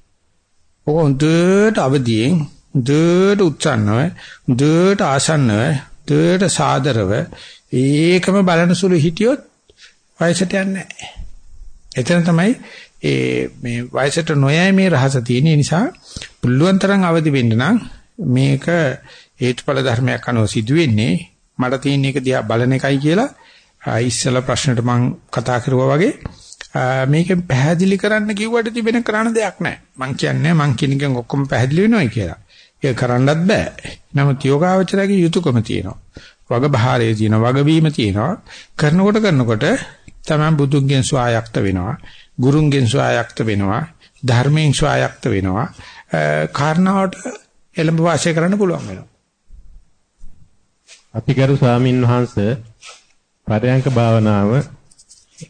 ඕක හොඳට අවදියෙන්, හොඳට උත්සන්නව, හොඳට ආසන්නව, හොඳට සාදරව ඒකම බලන සුළු හිටියොත් වයසට යන්නේ නැහැ. එතන තමයි ඒ මේ වයසට නොයයි මේ රහස තියෙන නිසා පුළුවන් තරම් අවදි වෙන්න නම් මේක හේතුඵල ධර්මයක් අනුව සිදුවෙන්නේ මට තියෙන එක දිහා බලන එකයි කියලා ඉස්සලා ප්‍රශ්නෙට මම කතා කරුවා වගේ මේකෙන් පැහැදිලි කරන්න කිව්වට තිබෙන කරන්න දෙයක් නැහැ. මං කියන්නේ මං කියන එකෙන් ඔක්කොම පැහැදිලි වෙනවයි කියලා. ඒක කරන්නත් බෑ. නමුත් යෝගාවචරයේ යුතුයකම තියෙනවා. වග බහාරයේ තියෙනවා, වගවීම තියෙනවා. කරනකොට කරනකොට තමයි බුදුන්ගෙන් ස්වායක්ත වෙනවා. ගුරුන්ගෙන් ස්වායක්ත වෙනවා. ධර්මයෙන් ස්වායක්ත වෙනවා. කාරණාවට එළඹ වාසය කරන්න පුළුවන් වෙනවා. අතිගරු ස්වාමින් වහන්සේ පරයන්ක භාවනාව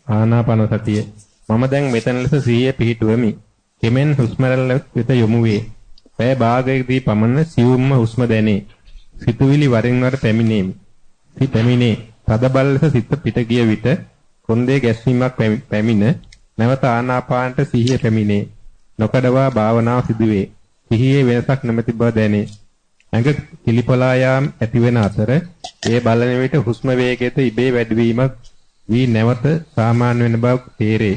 ආනාපාන සතිය මම දැන් මෙතන ලෙස සිහිය පිහිටුවෙමි. කෙමෙන් හුස්ම වෙත යොමු වේ. පය භාගයකදී පමණ සියුම්ම හුස්ම දැනේ. සිතුවිලි වරින් වර පැමිණේ. සිත පැමිණේ. තද බල ලෙස සිත පිට ගිය විට කොන්දේ ගැස්වීමක් පැමිණ නැවත ආනාපානට සිහිය පැමිණේ. නොකඩවා භාවනාව සිදුවේ. සිහියේ වෙනසක් නැමැති බව දැනේ. ඇඟ කිලිපලා යාම් ඇතිවෙන අතර ඒ බලන විට හුස්ම වේගයට ඉබේ වැඩිවීමක් වී නැවත සාමාන්‍ය වෙන බව තේරේ.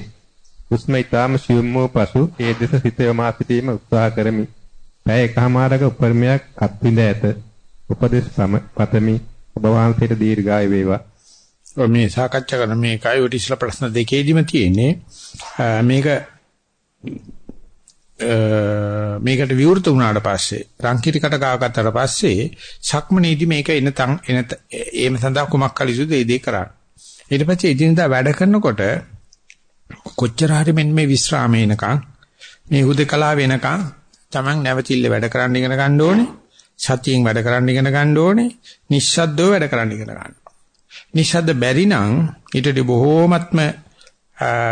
හුස්ම ඊටාම සියුම් වූ පසු ඒ දෙස සිත යොමා සිටීම උත්සාහ කරමි. පැය එකමාරක උපරිමයක් අත්විඳ ඇත. උපදේශ පතමි. ඔබ වහන්සේට දීර්ඝායු වේවා. මේ සාකච්ඡා කරන මේ කයෝටි ඉස්ලා ප්‍රශ්න දෙකේදීම තියෙන්නේ මේක මේකට විවෘත වුණාට පස්සේ රංකිරිකට ගාගත්තට පස්සේ සක්මනීදි මේක එන තන් එන ඒම සඳහා කුමක් කළ යුතුද ඒ දේ කරන්න. ඊට පස්සේ එදිනදා වැඩ කරනකොට කොච්චර හරි මෙන්න මේ විස්රාම එනකන් මේ හුදකලා වෙනකන් Taman නැවතිල්ල වැඩ කරන්න ඉගෙන ගන්න ඕනේ. සතියෙන් වැඩ කරන්න ඉගෙන ගන්න ඕනේ. නිස්සද්දව වැඩ කරන්න ඉගෙන ගන්න. නිස්සද්ද බැරි නම් ඊටදී බොහෝමත්ම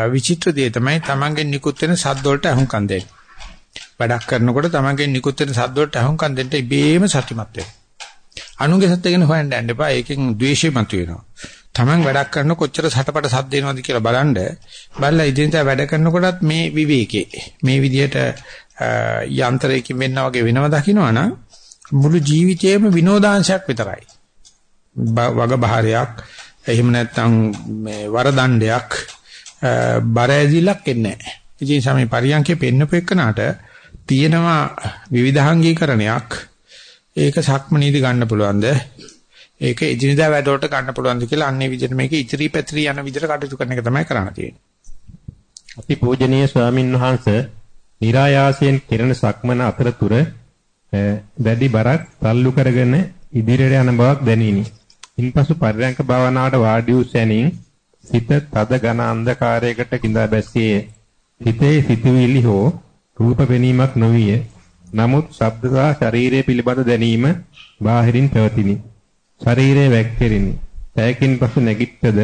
විචිත්‍ර දේ තමයි Tamanගෙන් නිකුත් වෙන සද්ද වලට අහුම්කම් දෙන්නේ. වැඩක් කරනකොට Tamanගෙන් නිකුත් වෙන සද්ද වලට අහුම්කම් දෙන්න ඉබේම සතිමත් වෙනවා. අනුගේ සත්‍ය ගැන හොයන්න යන්න එපා. ඒකෙන් ද්වේෂය මතුවෙනවා. Taman වැඩක් කරන කොච්චර සටපට සද්ද එනවද කියලා බලන්න බලලා ඉදිරියට වැඩ කරනකොටත් මේ විවේකේ මේ විදිහට යන්ත්‍රයකින් වෙන්න වගේ වෙනව දකින්නවනම් මුළු ජීවිතේම විනෝදාංශයක් විතරයි. වග බහරයක් එහෙම නැත්නම් මේ වරදණ්ඩයක් බර ඇදිලක් එන්නේ නැහැ. ඉතින් සමේ පරියන්කේ පෙන්නපු එකනට තියෙනවා විවිධාංගීකරණයක්. ඒක සක්මනීදි ගන්න පුළුවන්ද? ඒක එදිනදා වැඩවලට ගන්න පුළුවන්ද කියලා අන්නේ විදිහට මේක ඉතිරි පැතිරි යන විදිහට කටයුතු කරන එක තමයි කරන්න තියෙන්නේ. අපි පූජනීය ස්වාමින්වහන්ස નિરાයාසයෙන් කිරණ සක්මන අතරතුර වැඩි බරක් තල්ලු කරගෙන ඉදිරියට යන බවක් දැනිනි. ඉන්පසු පරිරංක භාවනාවට වාඩි වූ සැනින් සිත තද ඝන අන්ධකාරයකට கிඳා බැස්සියේ. හිතේ සිතුවිලි හෝ රූප පෙනීමක් නොවිය. නමුත් ශබ්ද සහ ශරීරය පිළිබඳ දැනීම බාහිරින් පැවතිනි. ශරීරය වැක්කිරිනි. පැයකින් පසු නැගිට්ටද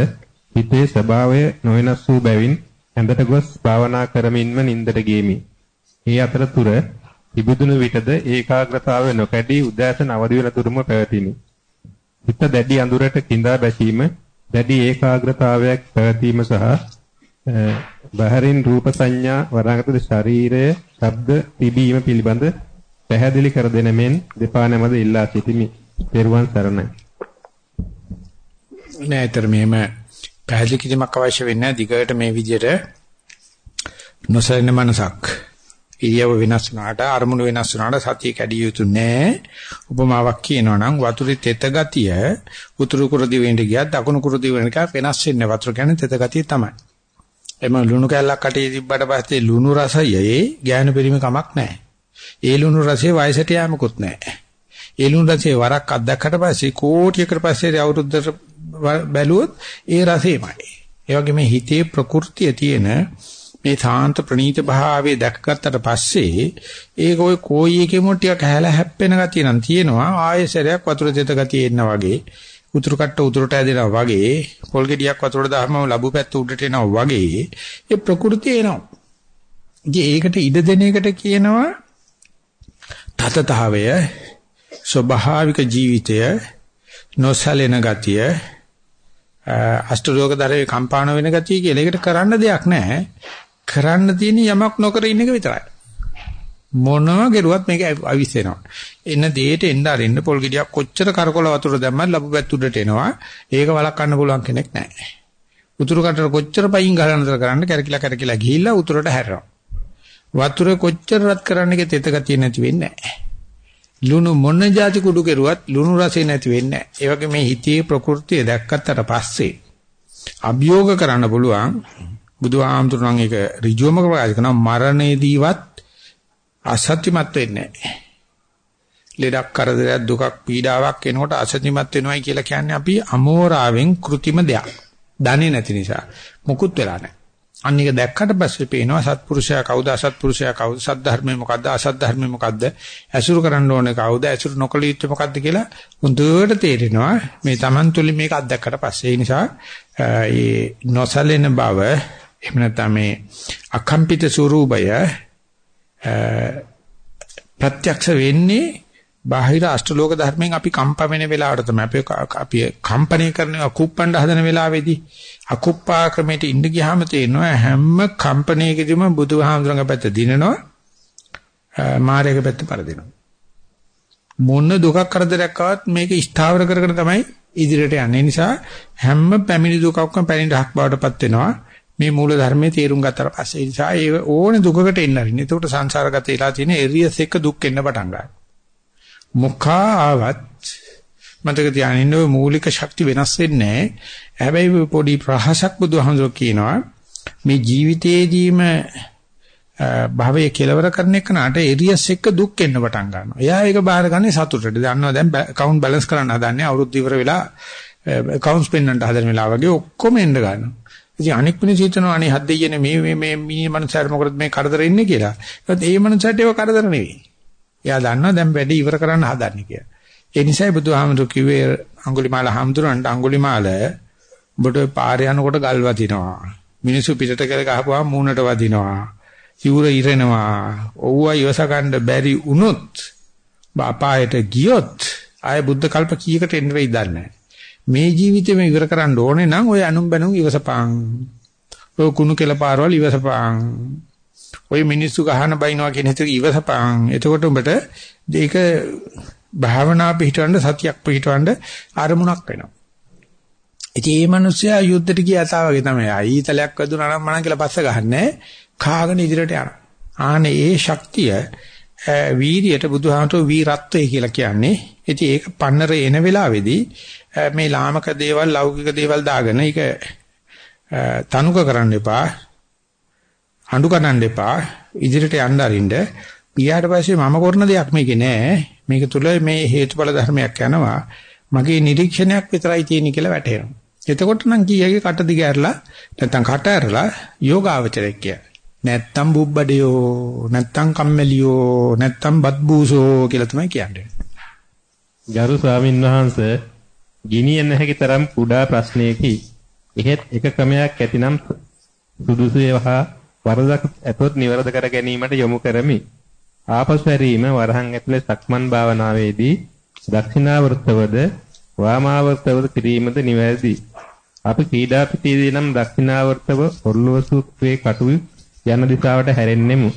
හිතේ ස්වභාවය නොවෙනස් වූ බැවින් ඇඳට ගොස් භාවනා කරමින්ම නින්දට ගියමි. ඒ අතරතුර ඉබුදුණු විටද ඒකාග්‍රතාවය නොකැඩී උදෑසන අවදි වෙන තුරුම පැවතිනි. හිත දැඩි අඳුරට கிඳා බැසීම දැඩි ඒකාග්‍රතාවයක් පැවතීම සහ බහැරින් රූප සංඥා වරාගත ශරීරය ශබ්ද තිබීම පිළිබඳ පැහැදිලි කර දෙන මෙන් දෙපා නැමද ඉල්ලා සිටිමි. පෙරුවන් සරණයි. නෑතර මෙහෙම පැහැදිලි කිරීමක් අවශ්‍ය වෙන්නේ නැහැ. දිගට මේ විදිහට නොසලින මනසක් ඉරියව වෙනස් වුණාට අරමුණු වෙනස් වුණාට සතිය කැඩිය යුතු නෑ. උපමාවක් කියනවා නම් වතුරේ තෙත ගතිය උතුරු කුරු දිවෙන්ට ගියත් දකුණු කුරු දිවෙන්ට වෙනස් වෙන්නේ වතුර කියන්නේ තෙත ගතිය තමයි. එම ලුණු කැල්ලක් කටේ තිබ්බට පස්සේ ලුණු රසයේ ඥාන පරිම කමක් නැහැ. ඒ ලුණු රසයේ වයසට යෑමකුත් නැහැ. ඒ ලුණු රසයේ වරක් අත්දැක්කට පස්සේ කෝටියකට පස්සේ අවුරුද්දට බැලුවොත් ඒ රසෙමයි. ඒ වගේ මේ හිතේ ප්‍රകൃතිය තියෙන මේ සාන්ත ප්‍රණීත භාවයේ දැකගත්තට පස්සේ ඒක ඔය කෝයි එකෙම ටිකක් හැල හැප්පෙන ගතිය නම් තියෙනවා. ආයෙසරයක් වතුර තෙත ගතිය එන්න වගේ. උතුරු කට්ට උතුරට ඇදෙනවා වගේ. පොල් ගෙඩියක් වතුරට දාපම ලැබු පැත්ත උඩට එනවා වගේ. ඒ ප්‍රകൃතිය එනවා. ඉතින් ඒකට ඉඩ දෙන එකට කියනවා තතතාවය. ස්වභාවික ජීවිතය නොසලෙන ගතිය අෂ්ටලෝක දරේ කම්පාණ වෙන ගතිය කියලා ඒකට කරන්න දෙයක් නැහැ. කරන්න තියෙන යමක් නොකර ඉන්න එක විතරයි. මොනවා කෙරුවත් මේක අවිස්සෙනවා. එන්න දෙයට එන්න අරින්න පොල් ගෙඩියක් කොච්චර කරකොල වතුර දැම්මත් ලැබු පැත්තුඩට එනවා. ඒක වළක්වන්න පුළුවන් කෙනෙක් නැහැ. උතුරු කටට කොච්චර පයින් ගහලා නතර කරන්න කැරකිලා කැරකිලා ගිහිල්ලා උතුරට හැරෙනවා. වතුර කොච්චර රත් කරන්න එක තෙත ගතිය නැති වෙන්නේ නැහැ. ලුණු මොන જાති කුඩු කෙරුවත් ලුණු රසය නැති වෙන්නේ නැහැ. ඒ වගේ මේ හිතේ ප්‍රകൃතිය දැක්කට පස්සේ අභියෝග කරන්න පුළුවන් බුදුහාමුදුරන් ඒක ඍජුවම ප්‍රකාශ කරනවා මරණයේදීවත් අසත්‍යමත් වෙන්නේ නැහැ. ලෙඩක් කරදරයක් දුකක් පීඩාවක් එනකොට අසත්‍යමත් වෙනවයි කියලා කියන්නේ අපි අමෝරාවෙන් કૃතිම දෙයක්. දන්නේ නැති නිසා මුකුත් වෙලා නැහැ. අන්න එක දැක්කට පස්සේ පේනවා සත්පුරුෂයා කවුද අසත්පුරුෂයා කවුද සද්ධර්මය මොකද්ද අසද්ධර්මය මොකද්ද ඇසුරු කරන්න ඕනේ කවුද ඇසුරු නොකළ යුත්තේ මොකද්ද කියලා හොඳට තේරෙනවා. මේ Taman තුලින් මේක අත්දැක්කට පස්සේ. ඒ නිසා ඒ නොසලෙන බව එහෙම නැත්නම් මේ අකම්පිත ස්වરૂපය ප්‍රත්‍යක්ෂ වෙන්නේ බාහිර අෂ්ටලෝක ධර්මයෙන් අපි කම්ප වෙන වෙලාවට තමයි. අපි අපි කම්පණය කරන අකුප්පණ්ඩ හදන වෙලාවේදී අකුප්පා ක්‍රමයට ඉන්න ගියාම තේරෙනවා හැම කම්පණයකදීම බුදුහාමුදුරන්ගේ පැත්ත දිනනවා මාර්යගේ පැත්ත පරදිනවා. මොන දුකක් කරදරයක් ආවත් මේක ස්ථාවර කරගෙන තමයි ඉදිරියට යන්නේ. නිසා හැම පැමිණි දුකක්ම පැමිණි රහක් බවටපත් වෙනවා. මේ මූල ධර්මයේ තේරුම් ගත්තට පස්සේ. නිසා ඒ ඕනේ දුකකට එන්න අරින්න. ඒකට සංසාරගත වෙලා තියෙන එරියස් එක දුක් එන්න පටන් ගන්නවා. මොකා ආවත් මතක තියාගන්න ඕනේ මූලික ශක්ති වෙනස් වෙන්නේ හැබැයි පොඩි ප්‍රහසක් බුදුහමසෝ කියනවා මේ ජීවිතේදීම භවයේ කෙලවර කරන එක නාට එරියස් එක දුක් එන්න පටන් ගන්නවා. එයා ඒක බාරගන්නේ සතුටට. දන්නවා දැන් account balance කරන්න හදන්නේ අවුරුදු ඉවර වෙලා accounts පෙන්වන්න හදන වෙලාව වගේ ඔක්කොම එන්න ගන්නවා. ඉතින් අනික් මිනිස්සු හිතනවා අනේ හත් දෙයියනේ මේ මේ මේ මිනි මනසට මොකද මේ කරදර ඉන්නේ කියලා. ඒත් ඒ මනසට ඒව කරදර නෙවෙයි. එයා දන්නවා දැන් වැඩි ඉවර කරන්න හදන්නේ කියලා. ඒ නිසායි බුදුහාමුදුරු කිව්වේ අඟුලිමාල හාමුදුරන්ට අඟුලිමාල ඔබට පාරේ යනකොට ගල් වදිනවා. මිනිස්සු පිටට කර ගහපුවා මූණට වදිනවා. සිවුර ඉරෙනවා. ඔව්වා ඉවස ගන්න බැරි වුණොත් බාපායට ගියොත් ආය බුද්ධ කල්ප කීයකට එන්න වෙයිද දන්නේ මේ ජීවිතේම ඉවර කරන්න ඕනේ නම් ඔය අනුම් බැනුම් ඉවසපං. ඔය කුණු කෙල පාරවල් ඉවසපං. ඔය මිනිස්සු ගහන බයිනවා කියන එක ඉවසපං. එතකොට උඹට ඒක භාවනා පිටවන්න සතියක් පිටවන්න අරමුණක් වෙනවා. ඉතින් මේ මිනිස්සයා යුද්ධට ගිය යතා වගේ තමයි. ආයිතලයක් වැදුනා නම් මනම් කියලා පස්ස ගහන්නේ කාගෙන ඉදිරියට යනවා. ආනේ ඒ ශක්තිය වීරියට බුදුහාමතෝ වීරත්වය කියලා කියන්නේ. ඉතින් ඒක පන්නරේ එන වෙලාවේදී මේ ලාමක දේවල් ලෞකික දේවල් දාගෙන ඒක තනුක කරන්න එපා. අඬු කරන්න එපා. ඉදිරියට යන්න අරින්න. ගියාට පස්සේ මම කරන දෙයක් මේකේ නෑ. මේක තුල මේ හේතුඵල ධර්මයක් යනවා. මගේ නිරීක්ෂණයක් විතරයි තියෙන්නේ කියලා වැටහෙනවා. එතකොට නම් කීයගේ කට දිග ඇරලා නැත්තම් කට ඇරලා යෝගාවචරයක් කිය. නැත්තම් බුබ්බඩියෝ නැත්තම් කම්මැලියෝ නැත්තම් බත්බූසෝ කියලා තමයි කියන්නේ. ගරු ස්වාමීන් වහන්සේ ගිනියන්න හැකි තරම් කුඩා ප්‍රශ්නයකි. එහෙත් එක ක්‍රමයක් ඇතිනම් සුදුසු ඒවා වරදක් ඇතොත් නිවැරදි කර ගැනීමට යොමු කරමි. ආපසු හැරීම වරහන් ඇතුලේ සක්මන් භාවනාවේදී දක්ෂිනාවර්තවද වාමාවර්තවද කිරීමද නිවැරදි. අපි ක්‍රීඩා පිටියේදී නම් දක්ෂිනාවර්තව ඔර්ලුව සූත්‍රයේ කටු යන දිශාවට හැරෙන්නෙමු.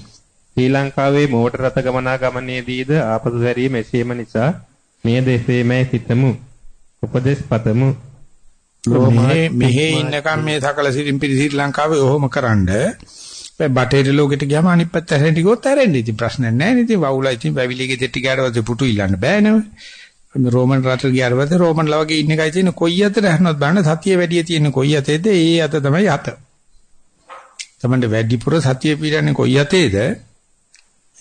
ශ්‍රී ලංකාවේ මෝටර රථ ගමනාගමනයේදීද ආපසු හැරීම එසේම නිසා මේ දෙසේමයි සිතමු. උපදේශ පතමු. මෙහෙ මෙහෙ ඉන්නකම් මේ සකල සිරින් පිරි ශ්‍රී ලංකාවේ ඔහොම කරන්නේ බටේර ලෝකෙට ගියාම අනිත් පැත්ත හැරෙන්න ගියොත් හැරෙන්න. ඉතින් ප්‍රශ්නයක් නැහැ නේ. ඉතින් වවුලා ඉතින් වැවිලිගේ දෙට්ටි ගෑරවද පුටු ඉල්ලන්න බෑ නේද? රෝමන් රට ගියාට පස්සේ රෝමන් ලවගේ ඉන්න එකයි තියෙන කොයි අතට හැරනවත් බලන්න සතිය වැඩි තියෙන කොයි අතේද? ඒ අත තමයි අත. තමන්ට වැඩිපුර සතිය පිරන්නේ කොයි අතේද?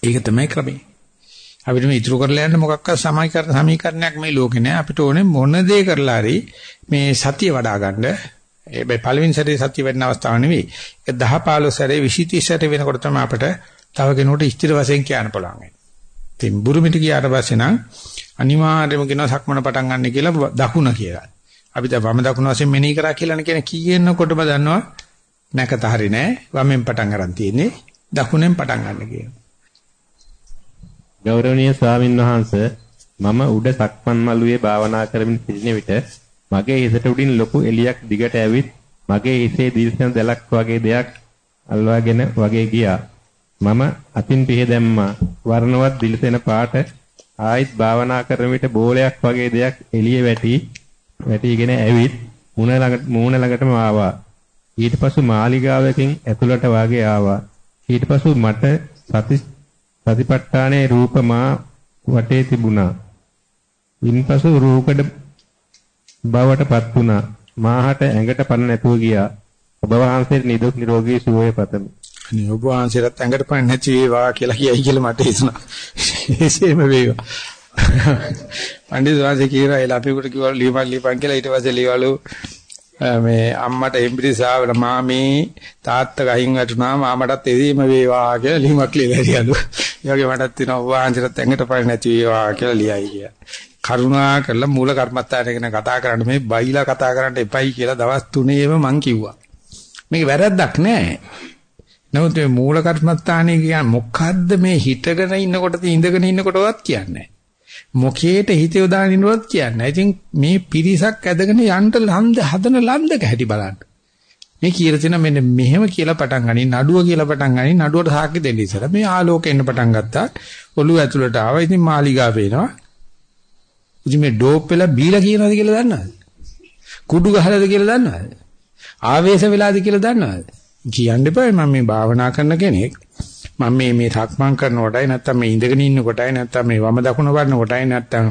ඒක තමයි ක්‍රමය. අපිට මේ ඉතුරු කරලා යන්න මොකක්වත් සමීකරණ සමීකරණයක් මේ ලෝකේ නෑ. අපිට ඕනේ මොන දේ කරලා හරි මේ සතිය වඩා ගන්න ඒ බයි පළවෙනි සැරේ සතිය වෙන්න අවස්ථාව නෙවෙයි. ඒක 10 15 සැරේ 20 30 සැරේ වෙනකොට තමයි අපිට තව කෙනෙකුට ස්ථිර වශයෙන් කියන්න පුළුවන්. ඉතින් බුරුමිට ගියාට පස්සේ නම් අනිවාර්යයෙන්ම කියනවා සක්මන පටන් ගන්න කියලා දකුණ කියලා. අපි දැන් වම දකුණ වශයෙන් මෙනෙහි කරා කියලා කියන කියනකොටම දන්නවා නැකත හරි නෑ වමෙන් පටන් ගන්න තියෙන්නේ දකුණෙන් පටන් ගන්න කියන. ගෞරවනීය ස්වාමින් වහන්සේ මම උඩ සක්මන් මළුවේ භාවනා කරමින් සිටින විට මගේ හිසට උඩින් ලොකු එලියක් දිගට ඇවිත් මගේ හිසේ දිල්සෙන දැලක් වගේ දෙයක් අල්වාගෙන වගේ ගියා. මම අතින් පිහ දැම්මා. වර්ණවත් දිල්සෙන පාට ආයිත් භාවනා කරන විට බෝලයක් වගේ දෙයක් එළිය වැටි වැටිගෙන ඇවිත් මුණ ළඟ මූණ ළඟටම ආවා. ඊට පසු මාලිගාවකින් ඇතුළට වාගේ ආවා. ඊට පසු මට සති සතිපට්ඨානයේ රූපමා වටේ තිබුණා. ඉන්පසු රූකඩ බවටපත් වුණා. මාහට ඇඟට පණ නැතුව ගියා. ඔබ වහන්සේට නිදුක් නිරෝගී සුවය පතමි. අනේ ඔබ වහන්සේට ඇඟට පණ නැති වේවා කියලා කියයි කියලා මට හිතුණා. එසේම වේවා. පණ්ඩිත රාජේ කියලා එලා අපි කොට කිව්වා ලියපන් ලියපන් කියලා ඊට පස්සේ ලියවලු මේ අම්මට එම්බ්‍රිසාව මාමේ තාත්තා ගහින් වැටුණා මාමටත් එදීම වේවා කියලා ලියමක් ලියලා හිටියලු. ඒ වගේ මටත් තියෙනවා ඔබ වහන්සේට ඇඟට පණ නැති වේවා කියලා ලියයි කියලා. කරුණා කරලා මූල කර්මත්තාට ගැන කතා කරන්න මේ බයිලා කතා කරන්න එපයි කියලා දවස් 3ේම මං කිව්වා. මේක වැරද්දක් නෑ. නමුත් මේ මූල කර්මත්තානේ කියන්නේ මොකද්ද මේ හිතගෙන ඉන්නකොටද ඉඳගෙන ඉන්නකොටවත් කියන්නේ මොකේට හිත යොදාගෙන ඉන්නවත් කියන්නේ. ඉතින් මේ පිරිසක් ඇදගෙන යන්න ලන්ද හදන ලන්දක හැටි බලන්න. මේ කියලා තියෙන මෙන්න මෙහෙම කියලා පටන් ගනි නඩුව කියලා පටන් ගනි නඩුවට සාක්ෂි දෙන්න ඉස්සර මේ ආලෝකෙ එන්න පටන් ගත්තා ඔළුව ඇතුළට ආවා ඉතින් මාලිගා පේනවා ඉතින් මේ ඩෝප් වෙලා බීලා කියනවාද කියලා දන්නවද? කුඩු ගහලාද කියලා දන්නවද? ආවේශ වෙලාද කියලා දන්නවද? කියන්න එපා මම මේ භාවනා කරන කෙනෙක්. මම මේ මේ සක්මන් කරන කොටයි නැත්තම් මේ ඉඳගෙන ඉන්න කොටයි නැත්තම් මේ වම දකුණ වඩන කොටයි නැත්තම්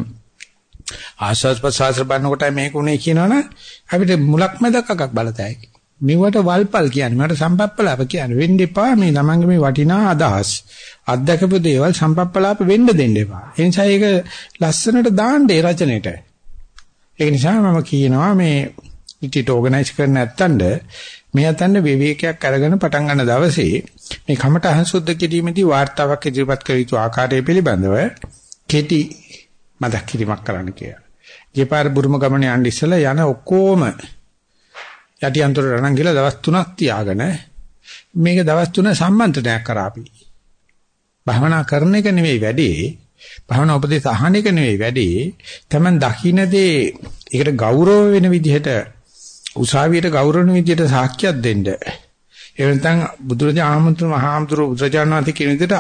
ආස්වාස් ප්‍රසවාස බලන කොටයි මේක උනේ කියනවනේ අපිට මුලක් මැදක් අකක් බලතයි. මෙවට වල්පල් කියන්නේ මට සම්පප්පලාප කියන්නේ. වෙන්න එපා මේ ළමංගේ මේ වටිනා අදහස්. අත්දකපු දේවල් සම්පප්පලාප වෙන්න දෙන්න එපා. ඒ නිසා ඒක ලස්සනට දාන්න ඒ රචනෙට. ඒක නිසා මම කියනවා මේ ඉටිට ඕගනයිස් කරන්න නැත්තඳ මේ අතන්න විවේකයක් අරගෙන පටන් ගන්න දවසේ මේ කමටහන් සුද්ධ කිරීමේදී වார்த்தාවක් ඉදිරිපත් කළ යුතු ආකාරය පිළිබඳව කෙටි මතක් කිරීමක් කරන්න කියලා. ඊපාර බුරුම ගමනේ යන්න ඉස්සලා යන ඔක්කොම යටි අන්තර රණන් ගිහලා දවස් 3ක් තියාගෙන මේක දවස් 3 සම්මන්ත්‍රණයක් කරා අපි. භවනා කරන එක නෙවෙයි වැඩේ. භවනා උපදේශ අහන එක නෙවෙයි වැඩේ. Taman දකින්නදී ඒකට ගෞරව වෙන විදිහට උසාවියට ගෞරව වෙන විදිහට සාක්ෂියක් දෙන්න. ඒ වෙනතන් බුදුරජාණන් මහාමුදුර බුදුරජාණන් වහන්සේ කියන විදිහට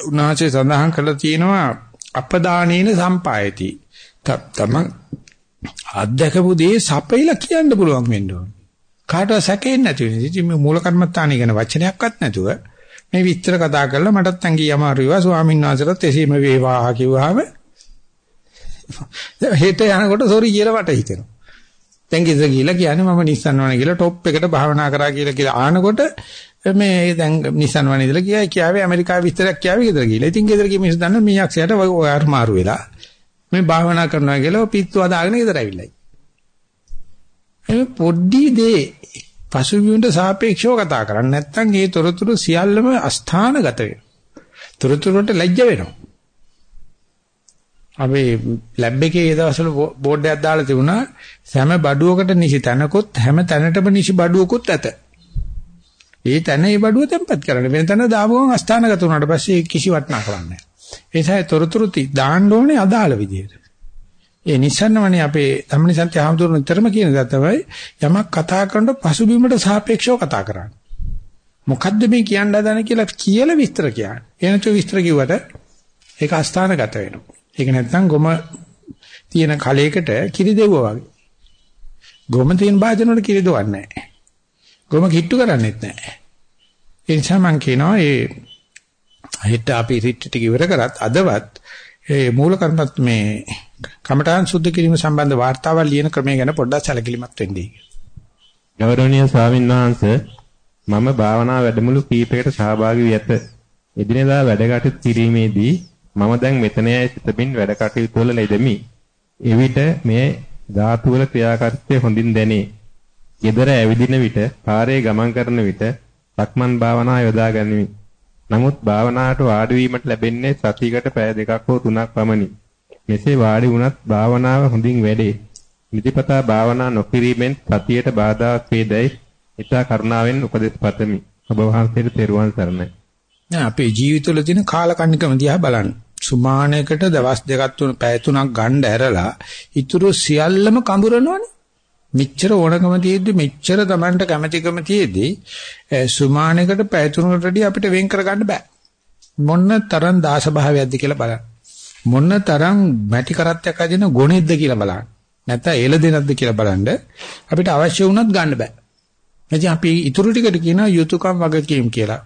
උන්වහන්සේ සඳහන් කළා තියෙනවා අපදානේන සම්පායති. තම අත්දකපු දේ සපයිලා කියන්න පුළුවන් වෙන්න ඕනේ. කාටවත් සැකෙන්නේ නැති වෙන. ඉතින් මේ මූල කර්මත්තාන කියන වචනයක්වත් නැතුව මේ විස්තර කතා කරලා මටත් අංගී අමාරු වේවා ස්වාමීන් වහන්සේට එසේම වේවා කිව්වහම හෙට යනකොට සෝරි කියලා මට හිතෙනවා. දැන් කිස ගිහලා කියන්නේ මම නිස්සන් වනේ කියලා টොප් එකට භාවනා කරා කියලා කියලා ආනකොට මේ දැන් නිස්සන් වනේ ඉඳලා ගියා කියාවේ ඇමරිකාවේ විස්තරයක් කියාවේ ගෙදර ගිහලා. ඉතින් ගෙදර ගිහ මිනිස්සු දන්න මීයක්ෂයට ඔය අමාරු වෙලා මේ භාවනා කරනවා කියලා පිස්සු අදාගෙන ගෙදර ඇවිල්ලායි. මේ පොඩි දේ පසුබිමට සාපේක්ෂව කතා කරන්නේ නැත්නම් මේ තොරතුරු සියල්ලම අස්ථානගත වෙනවා. තොරතුරුන්ට ලැජ්ජ වෙනවා. අපි ලැබ් එකේ ඒ දවස්වල බෝඩ් එකක් දාලා තිබුණා හැම බඩුවකට නිසි තැනකොත් හැම තැනටම නිසි බඩුවකුත් ඇත. ඒ තැන ඒ බඩුව තැම්පත් කරන්න වෙන තැන දාපුවම අස්ථානගත වුණාට පස්සේ කිසි වටිනාකමක් නැහැ. ඒ නිසා තොරතුරු දාන්න ඕනේ අදාළ විදිහට. ඒ නිසන්නවනේ අපේ ධම්මනිසන්ති ආමතුරු නිතරම කියන දා තමයි යමක් කතා කරනකොට පසුබිමට සාපේක්ෂව කතා කරන්න. මොකද්ද මේ කියන්න හදන කියලා කියලා විස්තර කියන්නේ. එනතු විස්තර කිව්වට ඒක අස්ථානගත වෙනවා. ඒක නැත්නම් ගොම තියෙන කලයකට කිරි දෙවුවා වගේ. ගොම තියෙන භාජන වල කිරි දොවන්නේ නැහැ. ගොම කිට්ටු කරන්නේත් නැහැ. ඒ නිසා මම කියනවා ඒ හෙට අපි රිට්‍රීට් එක ඉවර කරත් අදවත් ඒ මූල කර්මත් මේ කමඨාන් සුද්ධ කිරීම සම්බන්ධ වාර්තාවල් ලියන ක්‍රමය ගැන පොඩ්ඩක් සැලකිලිමත් වෙන්නයි. ගෞරවනීය ස්වාමීන් වහන්සේ මම භාවනා වැඩමුළු කීපයකට සහභාගී වී ඇත. එදිනෙදා වැඩ කටයුතු කිරීමේදී මම දැන් මෙතනයි සිතමින් වැඩ කටයුතු වල යෙදෙමි. එවිට මේ ධාතු වල ක්‍රියාකාරීත්වය හොඳින් දැනේ. gedara ඇවිදින විට, පාරේ ගමන් කරන විට සක්මන් භාවනා යොදා ගනිමි. නමුත් භාවනාවට වාඩි වීමට ලැබෙන්නේ සතියකට පැය දෙකක් හෝ තුනක් පමණි. මෙසේ වාඩි වුණත් භාවනාව හොඳින් වැඩේ. නිතිපතා භාවනා නොකිරීමෙන් සතියට බාධාක් වේදයි ඉතා කරුණාවෙන් උපදෙස් පතමි. ඔබ වහන්සේට තෙරුවන් සරණයි. නෑ අපේ ජීවිතවල තියෙන කාලකන්නිකම දිහා බලන්න. සුමානයකට දවස් දෙකක් තුන පැය තුනක් ගන්න ඇරලා ඊටු සියල්ලම කඹරනවනේ. මෙච්චර ඕනකම තියෙද්දි මෙච්චර Tamanට කැමැතිකම තියෙද්දි සුමානයකට පැය තුනකට වැඩි අපිට වෙන් කරගන්න බෑ. මොන්න තරම් දාස භාවයක්ද කියලා බලන්න. මොන්න තරම් මැටි කරත්තයක් අදින ගොනෙක්ද කියලා බලන්න. නැත්නම් එළ දෙනක්ද කියලා බලන්න අපිට අවශ්‍ය වුණත් ගන්න බෑ. එනිසා අපි ඊටු ටිකට කියනවා යුතුයකම් වගකීම් කියලා.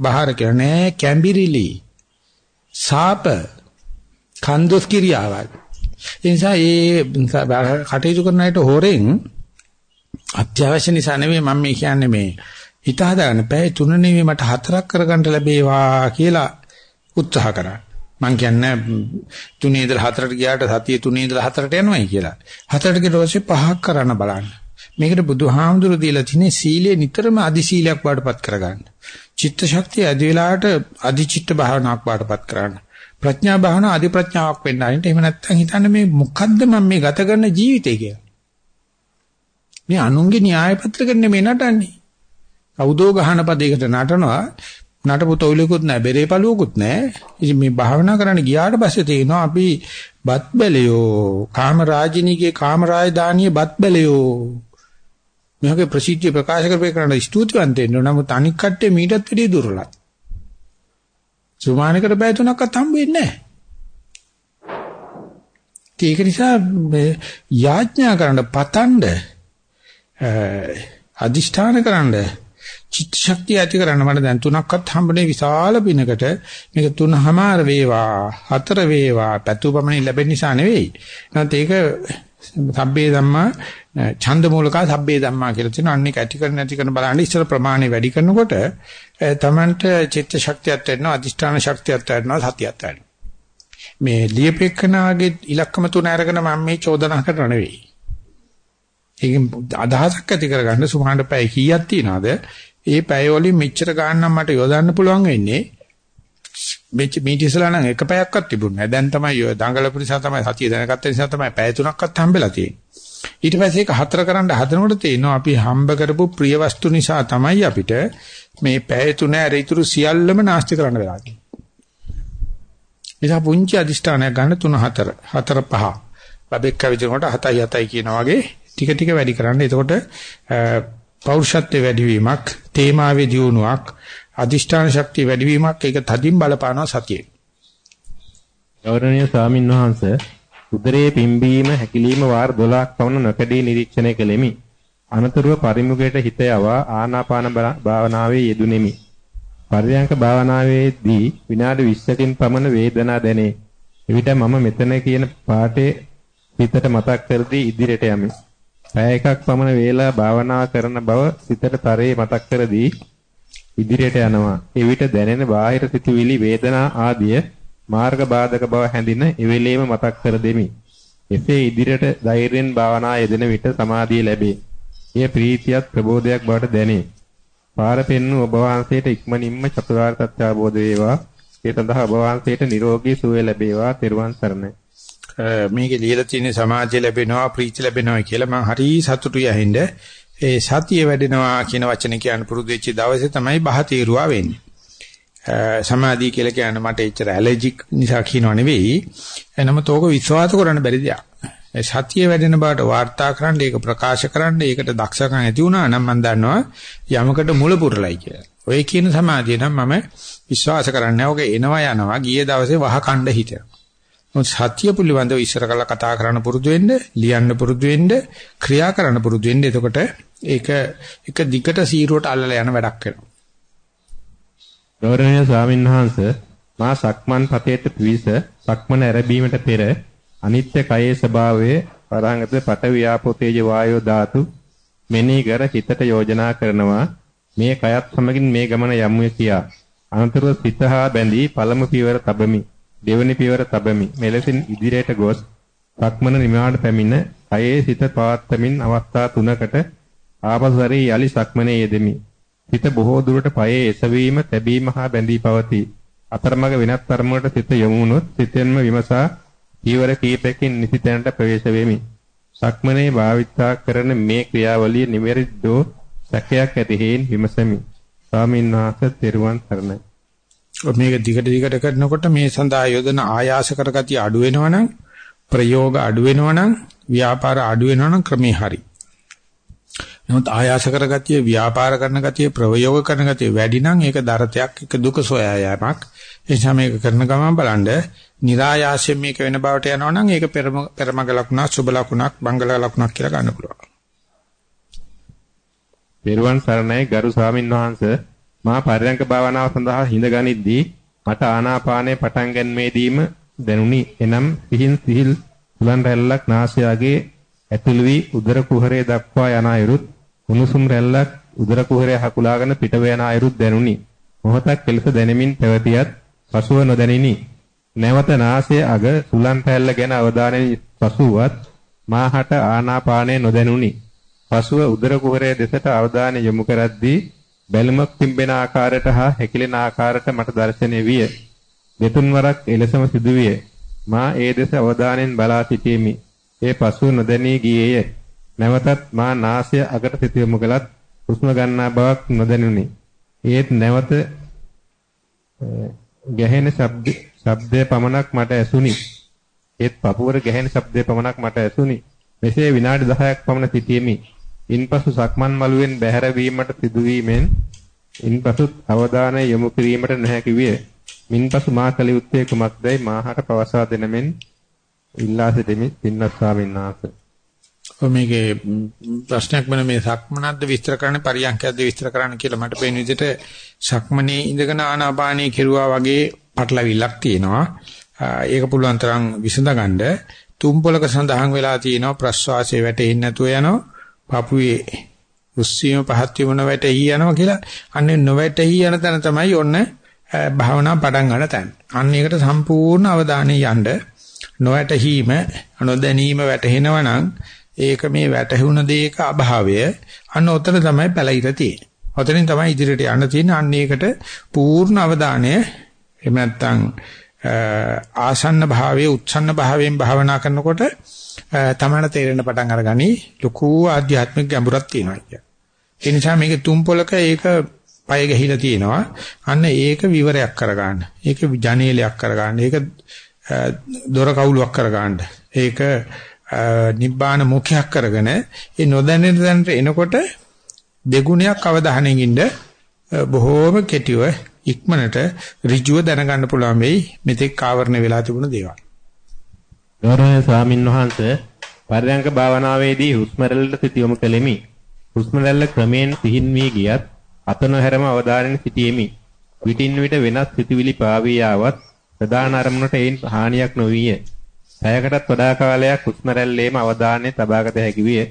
බහාර කියලා නෑ කැම්බිරිලි. සාප කන්දොස් කිරියාවක්. ඒ නිසා ඒ කටයුතු කරන අයට හොරෙන් අත්‍යවශ්‍ය නිසා නෙමෙයි මම මේ කියන්නේ මේ හිත හදාගන්න බෑ තුන නෙමෙයි මට හතරක් කරගන්න ලැබේවා කියලා උත්සාහ කරා. මං කියන්නේ තුනේ ඉඳලා හතරට ගියාට සතිය තුනේ ඉඳලා හතරට යනවායි කියලා. හතරට ගියට පස්සේ පහක් කරන්න බලන්න. මේකට බුදුහාමුදුරු දීලා තියෙන සීලය නිතරම අදි සීලයක් වඩපත් කරගන්න. චිත්ත ශක්තිය අදි වෙලාවට අදි චිත්ත භාවනාවක් වඩපත් කරගන්න. ප්‍රඥා භාවනාව අදි ප්‍රඥාවක් වෙන්න ආරින්ට එහෙම නැත්නම් හිතන්න මේ මොකද්ද මම මේ ගත කරන ජීවිතය කියලා. මේ අනුන්ගේ න්‍යාය පත්‍රකෙන් නෙමෙයි නටන්නේ. කවුදෝ ගහන පදයකට නටනවා නටපු තොইলකුත් නැහැ බෙරේ පළුවකුත් නැහැ. ඉතින් මේ භාවනා කරන්න ගියාට පස්සේ තේනවා අපි බත් බැලියෝ කාම රාජිනීගේ කාම රාජධානියේ බත් බැලියෝ මේකේ ප්‍රසිද්ධිය ප්‍රකාශ කරපේ කරන ස්තුතිවන්ත වෙන්න නමුත් අනික් කට්ටිය මීටත් වැඩිය දුර්වලයි. සුමානකට බය තුනක්වත් හම්බ වෙන්නේ නැහැ. ඒක නිසා යාඥා කරන්න පතන්ඩ අදිෂ්ඨාන කරන්න චිත්ත ශක්තිය ඇති කරන්න මට දැන් තුනක්වත් හම්බුනේ විශාල පිනකට මේක තුනමාර වේවා හතර වේවා පැතුපමණින් ලැබෙන නිසා නෙවෙයි. නැත්නම් ඒක සබ්බේ ධම්මා ඡන්ද මූලකා සබ්බේ ධම්මා කියලා තියෙනවා. අනික ඇති කරන නැති කරන බලන්න ඉස්සර ප්‍රමාණය වැඩි කරනකොට තමන්ට චිත්ත ශක්තියක් වෙනවා, අදිෂ්ඨාන ශක්තියක් වෙනවා, සතියක් වෙනවා. මේ ලියපෙකනාගේ ඉලක්කම තුන අරගෙන මම මේ චෝදනා කරන නෙවෙයි. ඒකෙන් අදහසක් ඇති කරගන්න සුමාන පැය කීයක් තියනවද? ඒ පැය වලින් මෙච්චර ගානක් මට යොදන්න පුළුවන් වෙන්නේ මෙච්ච මීට ඉස්සලා නම් එක පැයක්වත් තිබුණේ නැහැ. දැන් තමයි ඔය දඟලපු නිසා තමයි සතිය දැනගත්ත නිසා තමයි පැය තුනක්වත් හම්බෙලා තියෙන්නේ. ඊට පස්සේ ඒක හතර කරන්න හදනකොට තේනවා අපි හම්බ කරපු ප්‍රිය වස්තු නිසා තමයි අපිට මේ පැය තුන ඇරිතුරු සියල්ලම නාස්ති කරන්න වෙලා තියෙන්නේ. නිසා පුංචි අදිෂ්ඨානයක් ගන්න තුන හතර හතර පහ. බබෙක් කවිදනකොට හතයි හතයි කියනා වගේ ටික ටික වැඩි කරන්න. එතකොට පෞරුෂත්වයේ වැඩිවීමක්, තේමාවේ දියුණුවක්, අදිෂ්ඨාන ශක්තිය වැඩිවීමක් ඒක තදින් බලපානවා සතියේ. ගෞරවනීය ස්වාමින් වහන්සේ උදරයේ පිම්බීම හැකිලිම වාර 12ක් පමණ නොකඩී නිරීක්ෂණය කළෙමි. අනතුරුව පරිමුඛයට හිත යවා ආනාපාන භාවනාවේ යෙදුණෙමි. පරියංක භාවනාවේදී විනාඩි 20කින් පමණ වේදනා දැනේ. එවිට මම මෙතන කියන පාඩේ හිතට මතක් කර දී ඉදිරියට යමි. පැය එකක් පමණ වේලා භාවනා කරන බව සිතට තරයේ මතක් කර දී ඉදිරියට යනවා. එවිට දැනෙන බාහිර සිතුවිලි වේදනා ආදිය මාර්ග බාධක බව හැඳින එවෙලේම මතක් කර දෙමි. එසේ ඉදිරියට ධෛර්යෙන් භාවනා යෙදෙන විට සමාධිය ලැබේ. එය ප්‍රීතියත් ප්‍රබෝධයක් බවට දැනේ. පාර පෙන්වු ඔබ වහන්සේට ඉක්මනින්ම චතුරාර්ය සත්‍ය අවබෝධ වේවා. ඒ සඳහා ඔබ වහන්සේට නිරෝගී සුවය ලැබේවා. තෙරුවන් සරණයි. මේකේ ලියලා තියෙන සමාධිය ලැබෙනවා ප්‍රීති ලැබෙනවා කියලා මම හරි සතුටුයි අහින්ද ඒ සතිය වැඩෙනවා කියන වචනේ කියන පුරුදු වෙච්ච දවසේ තමයි බහ තීරුවා වෙන්නේ. සමාධිය කියලා කියන්නේ මට එච්චර ඇලර්ජික් නිසා කියනව නෙවෙයි. එනමුත් ඕක විශ්වාස කරන්න බැරි දෙයක්. ඒ සතිය වැඩෙන බවට වාර්තා කරන්න ඒක ප්‍රකාශ කරන්න ඒකට දක්ෂකම් ඇති වුණා නම් මම දන්නවා යමකට මුල පුරලයි කියලා. ඔය කියන සමාධිය නම් මම විශ්වාස කරන්නේ ඕක එනවා යනවා ගිය දවසේ වහ කණ්ඩ හිතෙනවා. මොකද සත්‍ය පිළිබඳව ඉස්සර කළා කතා කරන්න පුරුදු වෙන්න, ලියන්න පුරුදු වෙන්න, ක්‍රියා කරන්න පුරුදු වෙන්න. එතකොට ඒක එක දිගට සීරුවට අල්ලලා යන වැඩක් වෙනවා. ගෞරවනීය ස්වාමින්වහන්සේ මා සක්මන් පතේට පිවිස සක්මන ඇරඹීමට පෙර අනිත්‍ය කයේ ස්වභාවය පරාංගත පට ව්‍යාපෝ තේජ වායෝ ධාතු මෙනෙහි කර හිතට යෝජනා කරනවා මේ කයත් සමගින් මේ ගමන යමුය කියා අනතුරුව සිතහා බැඳී පළමු පියවර තබමි දෙවැනි පියවර තබමි මෙලෙසින් ඉදිරියට ගොස් සක්මන නිමාඩ පැමිණ කයේ සිත පවත්වමින් අවස්ථා තුනකට ආපසු හැරී යලි සක්මනේ යෙදෙමි. සිත බොහෝ දුරට පයේ එසවීම, තැබීම හා බැඳී පවතී. අතරමඟ වෙනත් තරමකට සිත යොමු වුනොත් සිතෙන්ම විමසා ඊවර කීපයකින් නිසි තැනට ප්‍රවේශ වෙමි. සක්මනේ භාවිතා කරන මේ ක්‍රියාවලිය නිවැරදිව සැකයක් ඇති හේයින් විමසමි. ස්වාමීන් වහන්සේ තෙරුවන් සරණයි. මේක දිගට දිගට කරනකොට මේ සඳහා යොදන ආයාස කරගතිය අඩු වෙනවනම් ප්‍රයෝග අඩු වෙනවනම් ව්‍යාපාර අඩු වෙනවනම් ක්‍රමේ හරි. නමුත් ආයාස කරගතිය ව්‍යාපාර කරන ගතිය ප්‍රයෝග කරන ගතිය වැඩි නම් ඒක දරතයක් එක දුක සොයා යාමක්. ඒ නිසා මේක කරන ගමන් බලන්න નિરાයාසයෙන් මේක වෙන බවට යනවනම් ඒක පෙරමග ලකුණක් සුබ ලකුණක් බංගල ලකුණක් කියලා ගන්න පුළුවන්. පෙරුවන් සරණයි ගරු ස්වාමින් වහන්සේ මා පරියංක භාවනාව සඳහා හිඳගනිද්දී මට ආනාපානයේ පටන් ගැනීමේදීම දැනුනි. එනම් සිහින් සිහිල් සුලන් රැල්ලක් නාසයාගේ ඇතුළු වී උදර කුහරය දක්වා යන අයුරුත් උණුසුම් රැල්ලක් උදර කුහරය හකුලාගෙන පිටව යන අයුරුත් දැනුනි. මොහොතක් කෙලස දැනෙමින් පැවතියත් පසුව නොදැනිනි. නැවත නාසයේ අග සුලන් රැල්ල ගැන අවධානයෙන් පසුවත් මාහට ආනාපානය නොදැනුනි. පසුව උදර කුහරය දෙසට අවධානය යොමු කරද්දී බැලුමක් පිම්බෙන ආකාරයට හා හැකිලෙන ආකාරයට මට දැర్శණය විය. දෙතුන් වරක් එලෙසම සිදුවිය. මා ඒ දෙස අවධානයෙන් බලා සිටීමි. ඒ පසුව නොදැනී ගියේය. නැවතත් මා නාසය අගට සිත යොමු කළත් හුස්ම ගන්නා බවක් නොදැනුනි. ඒත් නැවත ගැහෙන ශබ්ද ශබ්දයේ පමණක් මට ඇසුනි. ඒත් පපුවර ගැහෙන ශබ්දයේ පමණක් මට ඇසුනි. මෙසේ විනාඩි 10ක් පමණ සිටීමි. ඉන්පසු සක්මන් මළුවෙන් බැහැර වීමට සිදුවීමෙන් ඉන්පසු අවධානය යොමු කිරීමට නොහැකි විය. මින්පසු මා කල යුත්තේ කුමක්දයි මාහට පවසා දෙනමෙන් ඉල්ලා සිටිමි පින්වත් ස්වාමීන් වහන්සේ. ඔය මේකේ ප්‍රශ්නයක් වෙන මේ සක්මනක්ද විස්තර කරන්න පරියන්කයක්ද විස්තර කරන්න කියලා මට පේන විදිහට සක්මනේ ඉඳගෙන ආනාපානී කෙරුවා වගේ පටලවිල්ලක් තියෙනවා. ඒක පුළුවන් තරම් විසඳගන්න තුම්පලක සඳහන් වෙලා තියෙනවා ප්‍රස්වාසයේ වැටෙන්නේ නැතුව යනවා. පපුවේ උස්සීම පහත් වීම නොවැටෙහි යනවා කියලා අන්නේ නොවැටෙහි යන තැන තමයි ඔන්න භාවනා පටන් ගන්න තැන. අන්න ඒකට සම්පූර්ණ අවධානය යන්න නොවැටහීම නොදැනීම වැටහෙනවා නම් ඒක මේ වැටහුණ දේක අභාවය අන්න උතන තමයි පැලිර තියෙන්නේ. ඔතනින් තමයි ඉදිරියට යන්න තියෙන්නේ. අන්න ඒකට පූර්ණ අවධානය එහෙම නැත්නම් ආසන්න භාවයේ උච්ඡන්න භාවයෙන් භාවනා කරනකොට තමන තේරෙන පටන් අරගනි ලොකු ආධ්‍යාත්මික ගැඹුරක් තියෙනවා කියන්නේ. ඒ නිසා මේක තුම් පොලක ඒක පය ගහිලා තියෙනවා. අන්න ඒක විවරයක් කරගන්න. ඒක ජනේලයක් කරගන්න. ඒක දොර කවුලක් කරගන්න. ඒක නිබ්බාන මුඛයක් කරගෙන ඒ නොදැනෙන දැනට එනකොට දෙගුණයක් අවධානයෙන් ඉන්න බොහෝම කෙටිව ඉක්මනට ඍජුව දැනගන්න පුළුවන් වෙයි මෙතෙක් ආවරණ වෙලා තිබුණ දේවල්. ගෞරවනීය ස්වාමින් වහන්සේ පරයන්ක භාවනාවේදී හුස්ම රැල්ලට සිත යොමු කෙලිමි. හුස්ම රැල්ල ක්‍රමයෙන් සිහින් වී ගියත් අත නොහැරම අවධානයෙන් සිටීමි. විටින් විට වෙනස් සිතුවිලි පාවී ආවත් ප්‍රධාන අරමුණට ඒන් හානියක් නොවිය. පැයකටත් වඩා කාලයක් හුස්ම රැල්ලේම අවධානය තබාගත හැකි විය.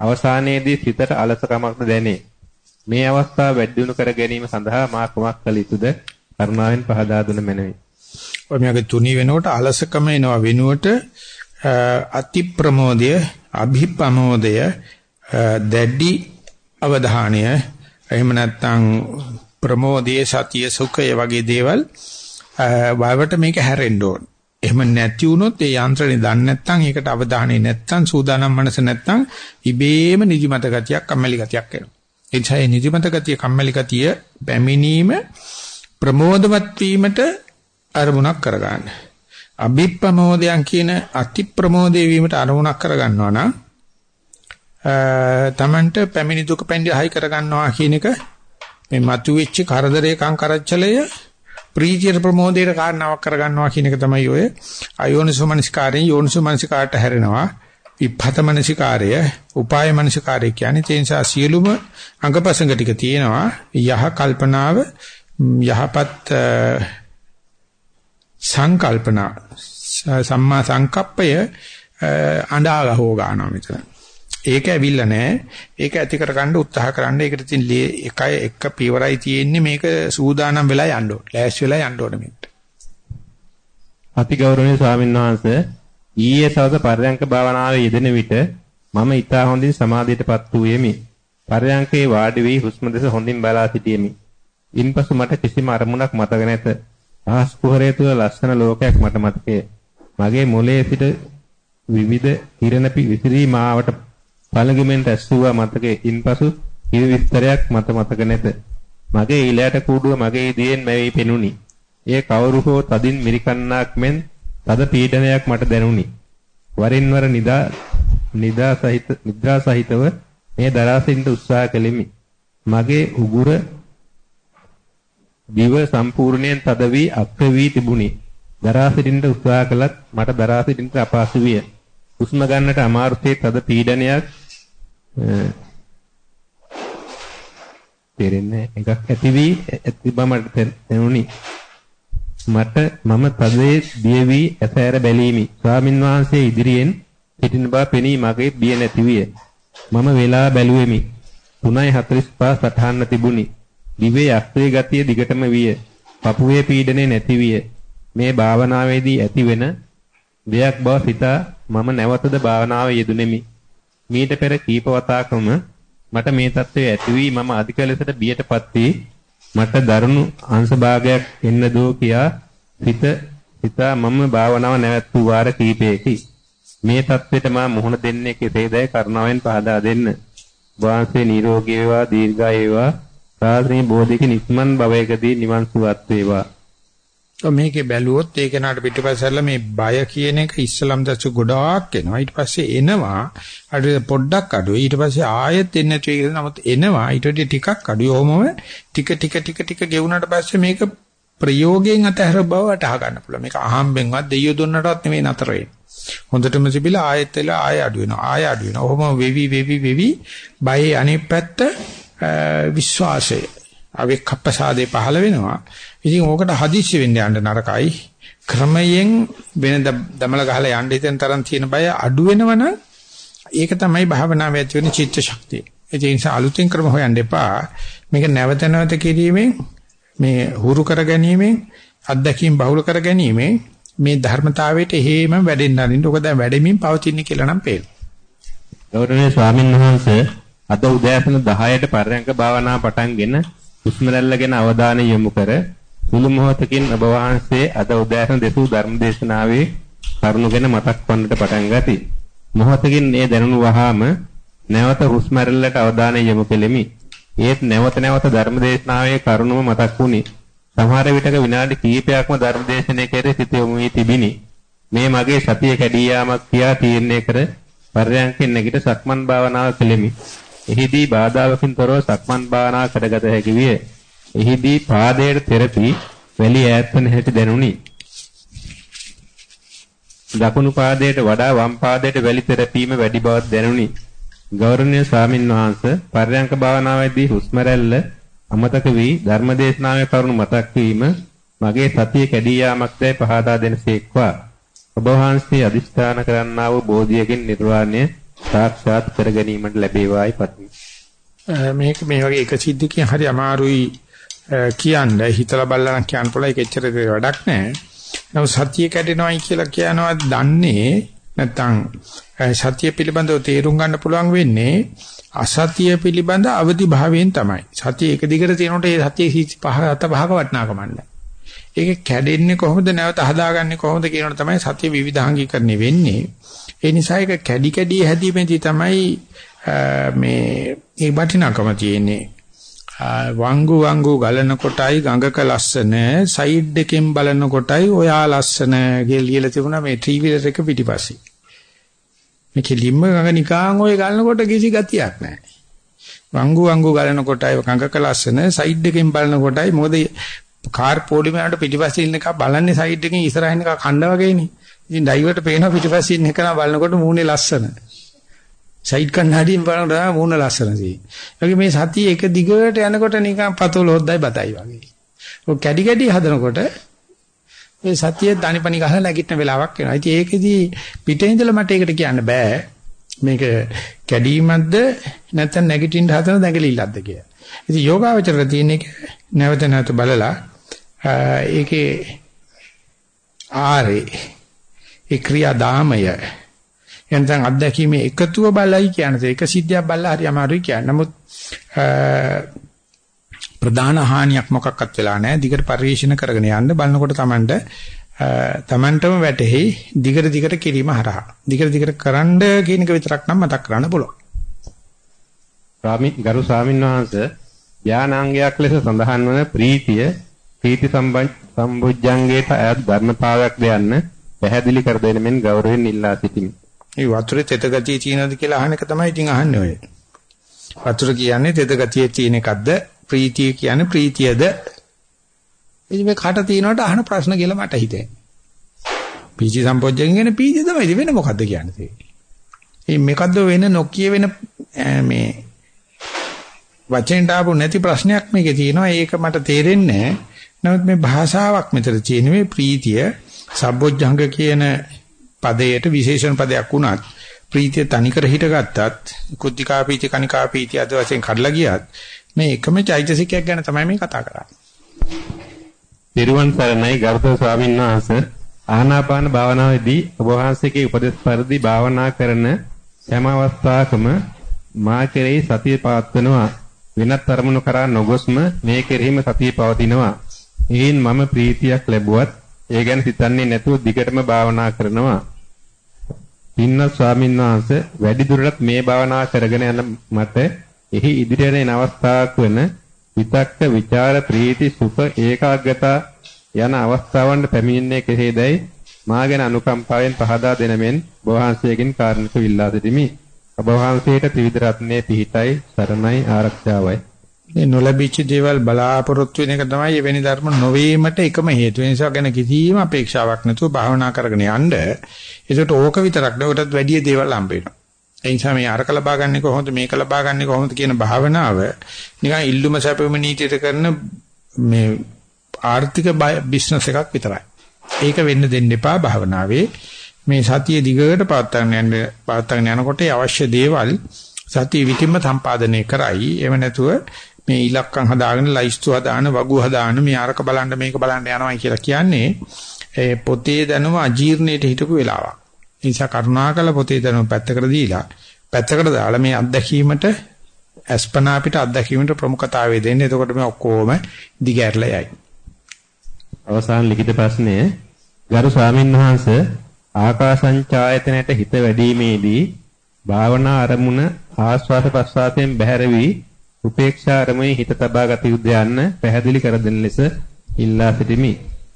අවසානයේදී සිතට අලසකමක්ද දැනේ. මේ අවස්ථාව වැඩි දියුණු කර ගැනීම සඳහා මා කුමක් කළ යුතුද? කරුණාවෙන් පහදා දුන මැනවි. ඔය මේක තුනී වෙනකොට අලසකම එනවා වෙනුවට අති ප්‍රමෝදය, අභිප්‍රමෝදය, දැඩි අවධානය එහෙම නැත්නම් ප්‍රමෝදයේ සතිය සුඛය වගේ දේවල් වවට මේක හැරෙන්න ඕන. එහෙම නැති වුණොත් ඒ යන්ත්‍රණය දන්නේ නැත්නම් ඒකට අවධානය නැත්නම් සූදානම් මනස නැත්නම් ඉබේම නිදිමත ගතියක් කම්මැලි ගතියක් එනවා. ඒ නිසා මේ නිදිමත ගතිය කම්මැලි ගතිය පැමිණීම ප්‍රමෝදවත් වීමට අරමුණක් කරගන්න. අභිප්‍රමෝදයන් කියන අති ප්‍රමෝදේ වීමට අරමුණක් කරගන්නවා නම් තමන්ට පැමිණි දුක පැන්දි කරගන්නවා කියන එක මේ මතුවෙච්ච කරදරේ කං කරච්චලය ප්‍රීතිය ප්‍රමෝදයට කාරණාවක් කරගන්නවා කියන එක තමයි ඔය අයෝනිසෝමනසිකාරයෙන් යෝනිසෝමනසිකාට හැරෙනවා විපත මනසිකාරය උපාය මනසිකාරය කියන්නේ ඒ නිසා සියලුම අංගපසංග ටික තියෙනවා යහ කල්පනාව යහපත් සංකල්පනා සම්මා සංකප්පය අඬා ගහව ගන්නවා මෙතන. ඒක ඇවිල්ලා නැහැ. ඒක ඇති කරගන්න උත්සාහ කරන්න. ඒකට තියෙන එකයි එක පියවරයි තියෙන්නේ මේක සූදානම් වෙලා යන්න ඕනේ. ලෑස්ති වෙලා යන්න ඕනේ මේකට. අතිගෞරවනීය ස්වාමීන් වහන්සේ ඊයේ සවස පර්යංක භාවනාවේ යෙදෙන විට මම ඊටා හොඳින් සමාධියටපත් වූ යෙමි. පර්යංකේ වාඩි වී හුස්ම දෙස හොඳින් බලා සිටියෙමි. ඉන්පසු මට කිසිම අරමුණක් මතක නැත. ආස් කුහරය තුළ ලස්සන ලෝකයක් මට මතකය. මගේ මොළයේ සිට විවිධ කිරණ විසිරී මාවට පළඟෙමින් රැස්සුවා මතකයේ. ඉන්පසු කිසි විස්තරයක් මත මතක නැත. මගේ ඊළෑට කූඩුව මගේ දියෙන් මැවි පෙනුනි. ඒ කවුරු හෝ තදින් මිරිකන්නාක් මෙන් තද පීඩනයක් මට දැනුනි. වරින් වර නිදා නිදා සහිත නිද්‍රා සහිතව මේ දරාසින්ට උත්සාහ කළෙමි. මගේ උගුර දිව සම්පූර්ණයෙන් තද වී අක්‍ර වී තිබුණි. දරා සිටින්නට උත්සාහ කළත් මට දරා සිටින්නට අපහසු විය. හුස්ම ගන්නට අමාරුසේ තද පීඩනයක් තේරෙන්නේ එකක් ඇති වී ඇති බමට තෙනුනි. මට මම තදේ බිය වී ඇසෑර බැලීමි. ස්වාමින් වහන්සේ ඉදිරියෙන් සිටින බව පෙනී මගේ බිය නැති විය. මම වෙලා බැලුවෙමි. 3:45 සටහන්න තිබුණි. දිවේ යක්ෂයේ ගතිය දිගටම විය. පපුවේ පීඩනය නැති විය. මේ භාවනාවේදී ඇතිවෙන දෙයක් බව සිතා මම නැවතද භාවනාවේ යෙදුණෙමි. මීට පෙර කීප වතාවකම මට මේ தત્ත්වය ඇති වී මම අධික ලෙසට බියටපත් වී මට දරුණු අංශභාගයක් එන්න දෝ කියා සිත සිතා මම භාවනාව නැවැත්වූ වාර කීපයකයි. මේ தත්වෙට මා මුහුණ දෙන්නේ කෙසේදයි කරුණාවෙන් පහදා දෙන්න. වාසයේ නිරෝගී වේවා දීර්ඝායු වේවා සාසනීය බෝධික නිස්මන් භවයකදී නිවන් සුවත් වේවා. මේකේ බැලුවොත් ඒ කෙනාට පිටිපස්සෙල්ලා මේ බය කියන එක ඉස්සලම් දැච්ච ගොඩාක් එනවා. ඊට පස්සේ එනවා. අර පොඩ්ඩක් අඩුයි. ඊට පස්සේ ආයෙත් එන්නේ නැති එක නමුත් එනවා. ඊට වඩා ටිකක් අඩුයි. ඕමම ටික ටික ටික ටික ගෙවුනට පස්සේ මේක ප්‍රයෝගයෙන් අතහැර බව වටහා ගන්න පුළුවන්. මේක අහම්බෙන්වත් දෙයියෝ දුන්නටවත් නෙවෙයි නතර වෙන්නේ. හොඳටම තිබිලා ආයෙත් එලා ආයෙ අඩු වෙනවා. ආයෙ අඩු වෙනවා. ඔහොම වෙවි වෙවි වෙවි. බයේ අනිත් පැත්ත විශ්වාසය අවික්කප්පසාදේ පහළ වෙනවා. ඉතින් ඕකට හදිස්සි වෙන්න යන්න නරකයි. ක්‍රමයෙන් වෙන දමල ගහලා යන්න හිතෙන තරම් තියෙන බය අඩු වෙනවනම් ඒක තමයි භාවනාවේ ඇති වෙන චිත්ත ශක්තිය. ඒ නිසා අලුතින් ක්‍රම හොයන්න එපා. මේක නැවත නැවත කිරීමෙන් මේ හුරු කර ගැනීමෙන් අත්දැකීම් බහුල කර ගැනීමෙන් මේ ධර්මතාවයට හේම වැඩෙන්න අරින්න. ඔක දැන් වැඩෙමින් පවතින කියලා නම් පේනවා. ගෞරවනීය ස්වාමීන් වහන්සේ අද උදෑසන 10ට පරයන්ක භාවනා පටන්ගෙන හුස්ම රැල්ල ගැන අවධානය යොමු කර සුළු මොහොතකින් ඔබ වහන්සේ අද උදෑසන දෙසූ ධර්ම දේශනාවේ කරුණු ගැන මතක් වන්නට පටන් ගති. මොහොතකින් මේ දැනුණු වහාම නැවත හුස්ම රැල්ලට අවධානය යොමු කෙලෙමි. ඒත් නැවත නැවත ධර්ම දේශනාවේ කරුණුම මතක් වුණි. සමහර විටක විනාඩි කිහිපයක්ම ධර්ම දේශනාවේ කෙරෙහි සිත යොමු වී තිබිනි. මේ මගේ සතිය කැඩී යාමක් කියා තීරණය කර පර්යංකෙන් නැගිට සක්මන් භාවනාව කෙලෙමි. එහිදී බාධාවකින් තොරව සක්මන් භාවනා කරගත හැකි විය. එහිදී පාදයට තෙරපි වැලි ඈත්වන හැටි දැනුනි. දකුණු පාදයට වඩා වම් පාදයට වැලි තෙරපීම වැඩි බවක් දැනුනි. ගෞරවනීය ස්වාමින් වහන්සේ පර්යංක භාවනාවේදී හුස්ම රැල්ල අමතක වී ධර්මදේශනාවේ කරුණු මතක් වීම මගේ සතිය කැඩී යාමක් දැයි පහදා දෙනසේක්වා. ඔබ වහන්සේ අදිස්ථාන කරන්නා වූ බෝධියකින් නිර්වාණය සාක්ෂාත් කර ගැනීමට ලැබේවායි පතමි. මේක මේ වගේ එක සිද්ධියකින් හරි අමාරුයි කියන්න හිතලා බලලා නම් කියන්න පුළුවන් ඒක එච්චර වැඩක් නැහැ. නමුත් සතිය කැඩෙනවයි කියලා කියනවා දන්නේ නැත්නම් සතිය පිළිබඳව තේරුම් ගන්න පුළුවන් වෙන්නේ අසතිය පිළිබඳ අවදි භාවයෙන් තමයි. සතිය එක දිගට තියෙනකොට ඒ සතිය පහ අත පහක වටනාකම නැහැ. ඒක කැඩෙන්නේ කොහොමද නැවත හදාගන්නේ කොහොමද කියනකොට තමයි සතිය විවිධාංගීකරණය වෙන්නේ. ඒ නිසා ඒක කැඩි කැඩි හැදීමේදී තමයි මේ ඒ වටිනාකම තියෙන්නේ. වංගු වංගු ගලන කොටයි ගඟක ලස්සන සයිඩ් එකෙන් බලන කොටයි ඔයා ලස්සන කියලා ලියලා තිබුණා මේ ට්‍රීවිලර් එක පිටිපස්සේ. මේ කෙලින්ම ගඟ නිකාන් ඔය ගලනකොට කිසි ගතියක් නැහැ. වංගු වංගු ගලන කොටයි ගඟක ලස්සන සයිඩ් එකෙන් බලන කොටයි මොකද කාර් පොඩිමකට පිටිපස්සේ ඉන්න එක බලන්නේ සයිඩ් එකෙන් ඉස්සරහින් එක කණ්ඩ වගේනේ. ඉතින් ඩ්‍රයිවර්ට පේනවා පිටිපස්සේ ඉන්න එකන බලනකොට මූණේ ලස්සන. සයිඩ් කන්නඩියෙන් බලනකොට මූණ ලස්සන තියෙන්නේ. මේ සතිය එක දිගට යනකොට නිකන් පතෝල හොද්දයි බතයි වගේ. ඔය කැඩි කැඩි හදනකොට මේ සතිය දනිපනි ගහලා නැගිටින වෙලාවක් එනවා. ඉතින් ඒකෙදි පිටේ ඉඳලා මට ඒකට කියන්න බෑ. මේක කැඩීමක්ද නැත්නම් නැගිටින්න හදන දැඟලිල්ලක්ද කියලා. ඉතින් යෝගාවචරය තියෙන එක නැවත නැවත බලලා ඒකේ ආරේ ඒ ක්‍රියාදාමය එනසන් අත්දැකීමේ එකතුව බලයි කියන්නේ ඒක සිද්ධියක් බලලා හරි අමාරුයි කියන්නේ. නමුත් ප්‍රධාන හානියක් මොකක්වත් වෙලා නැහැ. දිගට පරිශීලන කරගෙන යන්න බලනකොට Tamanට Tamanටම වැටෙහි දිගට දිගට කිරීම හරහා. දිගට දිගට කරන්න කියන එක විතරක් නම් මතක් කරන්න පුළුවන්. ස්වාමි ගරු ස්වාමීන් වහන්සේ ඥානාංගයක් ලෙස සඳහන් වන ප්‍රීතිය ප්‍රීති සම්බුද්ධංගයට අයත් ධර්මතාවයක් දෙන්න පැහැදිලි කර දෙන මෙන් ගෞරවයෙන් ඉල්ලා සිටිමි. මේ වතුරේ තෙත ගතිය තියෙනවද කියලා අහන එක තමයි ඉතින් අහන්නේ ඔය. වතුර කියන්නේ තෙත ගතිය තියෙන එකක්ද ප්‍රීතිය කියන්නේ ප්‍රීතියද? ඉතින් මේ කට තියනකොට අහන ප්‍රශ්න කියලා මට හිතෙන්නේ. පීචි සම්පෝඥයෙන් කියන පීචි තමයි වෙන මොකද්ද කියන්නේ. මේ මේකද්ද වෙන නොකිය වෙන මේ වචෙන්ට ආපු නැති ප්‍රශ්නයක් මේකේ තියෙනවා. ඒක මට තේරෙන්නේ නැහැ. නමුත් මේ භාෂාවක් මෙතන තියෙන මේ ප්‍රීතිය සබ්බොජ්ජංග කියන පදයට විශේෂණ පදයක් වුණත් ප්‍රීතිය තනිකර හිටගත්තත් කුද්ධිකා පීති කනිකා පීති අද වශයෙන් කඩලා ගියත් මේ එකම චෛතසිකයක් ගැන තමයි මේ කතා කරන්නේ. පිරුවන් සරණයි ගරුතර ස්වාමීන් වහන්සේ ආනාපාන භාවනාවේදී ඔබ වහන්සේගේ උපදෙස් පරිදි භාවනා කරන හැම අවස්ථාවකම මා කෙරෙහි සතිය පවත්වනවා වෙනත් අරමුණු කරා නොගොස්ම මේ කෙරෙහිම සතිය පවතිනවා. එයින් මම ප්‍රීතියක් ලැබුවත් ඒ ගැන සිතන්නේ නැතුව දිගටම භාවනා කරනවා. පින්වත් ස්වාමීන් වහන්සේ වැඩි දුරටත් මේ භාවනා කරගෙන යන මට එහි ඉදිරියට එන අවස්ථාවක් වන විතක්ක ਵਿਚාර ප්‍රීති සුඛ ඒකාග්‍රතා යන අවස්ථාවන් පැමිණෙන්නේ කෙසේදයි මා ගැන අනුකම්පාවෙන් පහදා දෙන මෙන් බෝවහන්සේගෙන් කාරණක විල්ලා සිටිමි. ඔබ වහන්සේට ත්‍රිවිධ රත්නයේ පිහිටයි සරණයි ආරක්ෂාවයි. මේ නොලැබිච්ච දේවල් බලාපොරොත්තු වෙන එක තමයි එවැනි ධර්ම නොවීමට එකම හේතුව. ඒ නිසා ගැන කිසිම අපේක්ෂාවක් නැතුව භාවනා කරගෙන යන්න. ඒකට ඕක විතරක් නෙවෙයි උටත් වැඩි දේවල් හම්බ වෙනවා. ඒ නිසා මේ අරක ලබා ගන්න කොහොමද මේක ලබා ගන්න කොහොමද කියන භාවනාව නිකන් ඉල්ලුම සැපෙම නීතියට කරන මේ ආර්ථික බිස්නස් එකක් විතරයි. ඒක වෙන්න දෙන්න එපා භාවනාවේ. මේ සතිය දිගට පවත්වාගෙන යන පවත්වාගෙන යනකොට අවශ්‍ය දේවල් සතිය විතින්ම සම්පාදනය කරයි. එහෙම නැතුව මේ ඉලක්කම් හදාගෙන ලයිස්තු හදාන වගු හදාන මේ අරක බලන්න මේක බලන්න යනවා කියලා කියන්නේ ඒ පොතේ දැනුම අජීර්ණයට හිටපු වෙලාවක්. ඒ නිසා කරුණාකර පොතේ දැනුම පැත්තකට දීලා පැත්තකට දාලා මේ අත්දැකීමට අස්පනා අපිට අත්දැකීමට ප්‍රමුඛතාවය දෙන්න. එතකොට මේ ඔක්කොම දිගහැරලා යයි. අවසාන ලිඛිත ප්‍රශ්නය ගරු ස්වාමින්වහන්සේ ආකාසංචායතනයට හිත වැඩිීමේදී භාවනා අරමුණ ආස්වාද ප්‍රස්වාසයෙන් බැහැර වී උපේක්ෂා අරමුණේ හිත තබා ගත යුද්ධ යන්න පැහැදිලි කර දෙන ලෙස ඉල්ලා සිටිමි.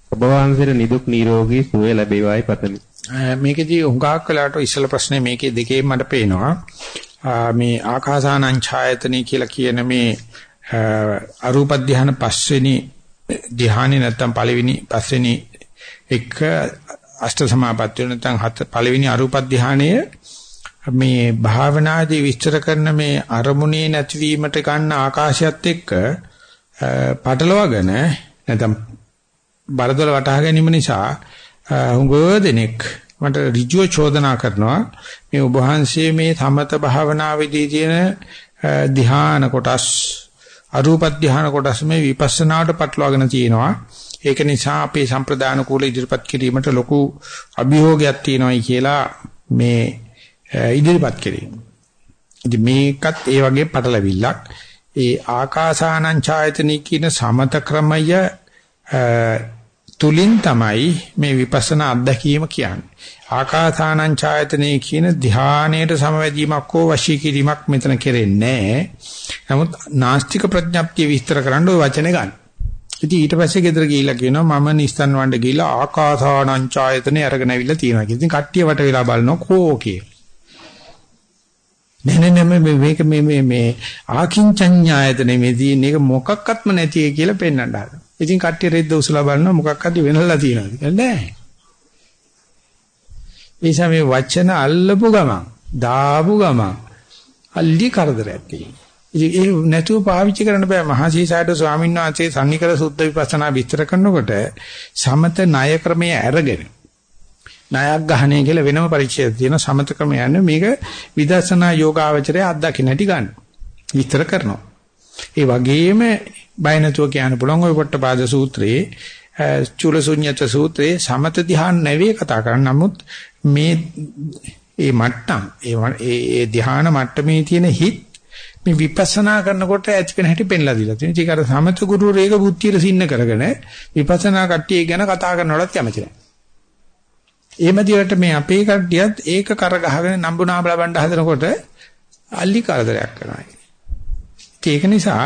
ඔබ වහන්සේට නිදුක් නිරෝගී සුවය ලැබේවායි පතමි. මේකෙදී හුඟක් වෙලාට ඉස්සල ප්‍රශ්නේ මේකේ දෙකේම මට පේනවා. මේ ආකාසානං ඡායතනෙ කියලා කියන මේ අරූප ධානය පස්වෙනි ධානය නැත්තම් පළවෙනි පස්වෙනි එක අෂ්ට සමාපත්තිය නැත්නම් හත පළවෙනි අරූප ධානය මේ භාවනාදී විස්තර කරන මේ අරමුණේ නැතිවීමට ගන්න ආකාශයත් එක්ක පටලවාගෙන නැත්නම් බරදොල වටහා ගැනීම නිසා හුඟව දෙනෙක් මට ඍජුව චෝදනා කරනවා. මේ ඔබ වහන්සේ මේ සමත භාවනාවේදී තියෙන ධ්‍යාන කොටස් අරූප ධ්‍යාන කොටස් මේ විපස්සනාවට පටලවාගෙන තියෙනවා. ඒක නිසා අපේ සම්ප්‍රදාන කූල ඉදිරිපත් කිරීමට ලොකු අභියෝගයක් තියෙනවායි කියලා මේ ඉදිරිපත් කිරීම. ඉතින් මේකත් ඒ වගේ පටලවිල්ලක්. ඒ ආකාසානං ඡායතනික කියන සමත ක්‍රමය තුලින් තමයි මේ විපස්සනා අත්දැකීම කියන්නේ. ආකාසානං ඡායතනෙ කියන ධානයේට සමවැදීමක් හෝ වශී කිරීමක් මෙතන කෙරෙන්නේ නැහැ. නමුත් නාස්තික ප්‍රඥප්තිය විස්තර කරන්න ওই වචනේ ගන්න. ඉතින් ඊට පස්සේ ගෙදර ගිහිල්ලා කියනවා මම නිස්තන් වණ්ඩ ගිහිල්ලා ආකාසානංචායතනේ අරගෙන අවිල්ලා තියෙනවා කියලා. ඉතින් කට්ටිය වට වෙලා බලනවා කෝකේ. නෑ නෑ නෑ මේක මේ මේ මේ ආකින්චඤ්ඤායතනේ මේ තියෙන එක මොකක්වත්ම නැති එක කියලා පෙන්වන්න හදනවා. ඉතින් කට්ටිය රෙද්ද උසලා බලනවා මොකක් හරි වෙනලා තියෙනවද කියලා නෑ. ඒ මේ වචන අල්ලපු ගමන් දාපු ගමන් අල්ලි කරදරයක් තියෙනවා. ඉතින් ඒ නැතුව පාවිච්චි කරන්න බෑ මහසීසාරද ස්වාමීන් වහන්සේ සම්නිකර සුද්ධ විපස්සනා විස්තර කරනකොට සමත ණය ක්‍රමයේ අරගෙන ණයක් ගහණය කියලා වෙනම පරිච්ඡේද තියෙන සමත ක්‍රමය යන්නේ මේක විදර්ශනා යෝගාවචරය අත්දකින්න ඇති ගන්න විස්තර කරනවා ඒ වගේම බය නැතුව කියන්න පුළුවන් ওই පොට්ටපාද සූත්‍රයේ චූලසුඤ්ඤත සූත්‍රයේ සමත ධ්‍යාන නැවේ කතා කරන්නේ. නමුත් මේ ඒ මට්ටම් ඒ ඒ ධ්‍යාන මට්ටමේ තියෙන හිත් මේ විපස්සනා කරනකොට ඇති වෙන හැටි පෙන්ලා දීලා තියෙනවා. ඒක අර සමත ගුරු රේක බුද්ධියට සින්න කරගෙන විපස්සනා කට්ටිය ගැන කතා කරනවලත් කැමති නැහැ. එහෙම දිවට මේ අපේ කට්ටියත් ඒක කර ගහගෙන නම්බුනා බලබණ්ඩ හදනකොට අලි කරදරයක් කරනවා. ඒක නිසා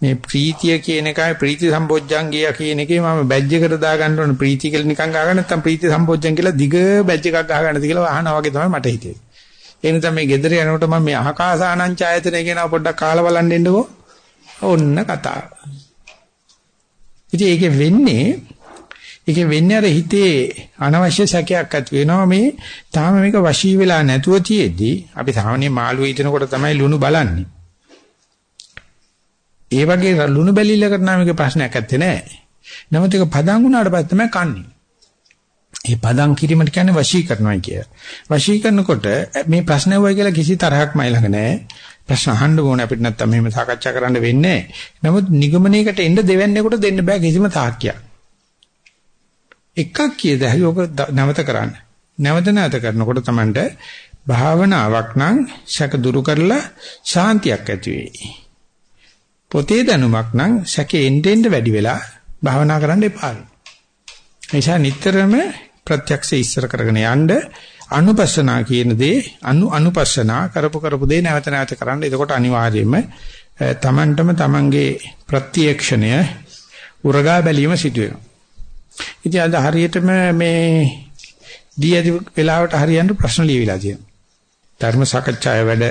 මේ ප්‍රීතිය කියන එකයි ප්‍රීති සම්බොජ්ජංගිය කියන එකේ මම බැජ් එකට දාගන්න ඕන ප්‍රීති කියලා නිකන් ගාගන්න නැත්නම් ප්‍රීති සම්බොජ්ජං කියලා දිග බැජ් එකක් ගහගන්නද කියලා අහනවා වගේ තමයි මට හිතෙන්නේ. ඒ නිසා මේ ගෙදර යනකොට මම මේ අහකාසානං ඡායතන කියනවා පොඩ්ඩක් කාලා බලන්න එන්නකෝ. ඔන්න කතාව. ඉතින් ඒකේ වෙන්නේ ඒකේ වෙන්නේ අර හිතේ අනවශ්‍ය සැකයක් ඇති වෙනවා මේ තාම මේක වශී වෙලා නැතුව තියේදී අපි සාමාන්‍ය මාළුව ඊතනකොට තමයි ලුණු බලන්නේ. ඒ වගේ ලුණු බැලිල්ලකට නම් මේක ප්‍රශ්නයක් ඇත්තේ නැහැ. නමුත් ඒක පදන් වුණාට පස්සේ තමයි කන්නේ. ඒ පදන් කිරීමට කියන්නේ වශී කරනවා කිය. වශී කරනකොට මේ ප්‍රශ්න වුවයි කියලා කිසි තරහක් මයි ළඟ නැහැ. ප්‍රශ්න අහන්න ඕනේ අපිට නැත්තම් මෙහෙම සාකච්ඡා කරන්න වෙන්නේ නැහැ. නමුත් නිගමනයකට එන්න දෙවන්නේකට දෙන්න බෑ කිසිම තාක්කයක්. එකක් කියද හැරි ඔක නැවත කරන්න. නැවත නැවත කරනකොට Tamanට භාවනාවක් නම් ශක දුරු කරලා ශාන්තියක් ඇති වෙයි. පොතේ දැනුමක් නම් සැකේ එන්න එන්න වැඩි වෙලා භාවනා කරන්න එපා. නිසා නිතරම ප්‍රත්‍යක්ෂ ඉස්සර කරගෙන යන්න අනුපස්සනා කියන දේ අනු අනුපස්සනා කරපු කරපු දේ නැවත නැවත කරන්න. එතකොට අනිවාර්යයෙන්ම තමන්ටම තමන්ගේ ප්‍රත්‍යක්ෂණය උරගා බැලීම සිදු වෙනවා. ඉතින් අද හරියටම මේ දී ඇති වෙලාවට හරියන්න ප්‍රශ්න ලියවිලා තියෙනවා. ධර්ම සාකච්ඡාවේ වැඩ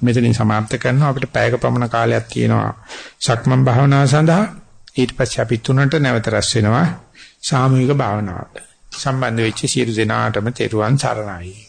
මෙතනින් સમાપ્ત කරනවා අපිට පැයක පමණ කාලයක් තියෙනවා සක්මන් භාවනාව සඳහා ඊට පස්සේ අපි තුනට නැවත රැස් වෙනවා සාමූහික භාවනාවට සම්බන්ධ වෙච්ච සියලු දෙනාටම තෙරුවන් සරණයි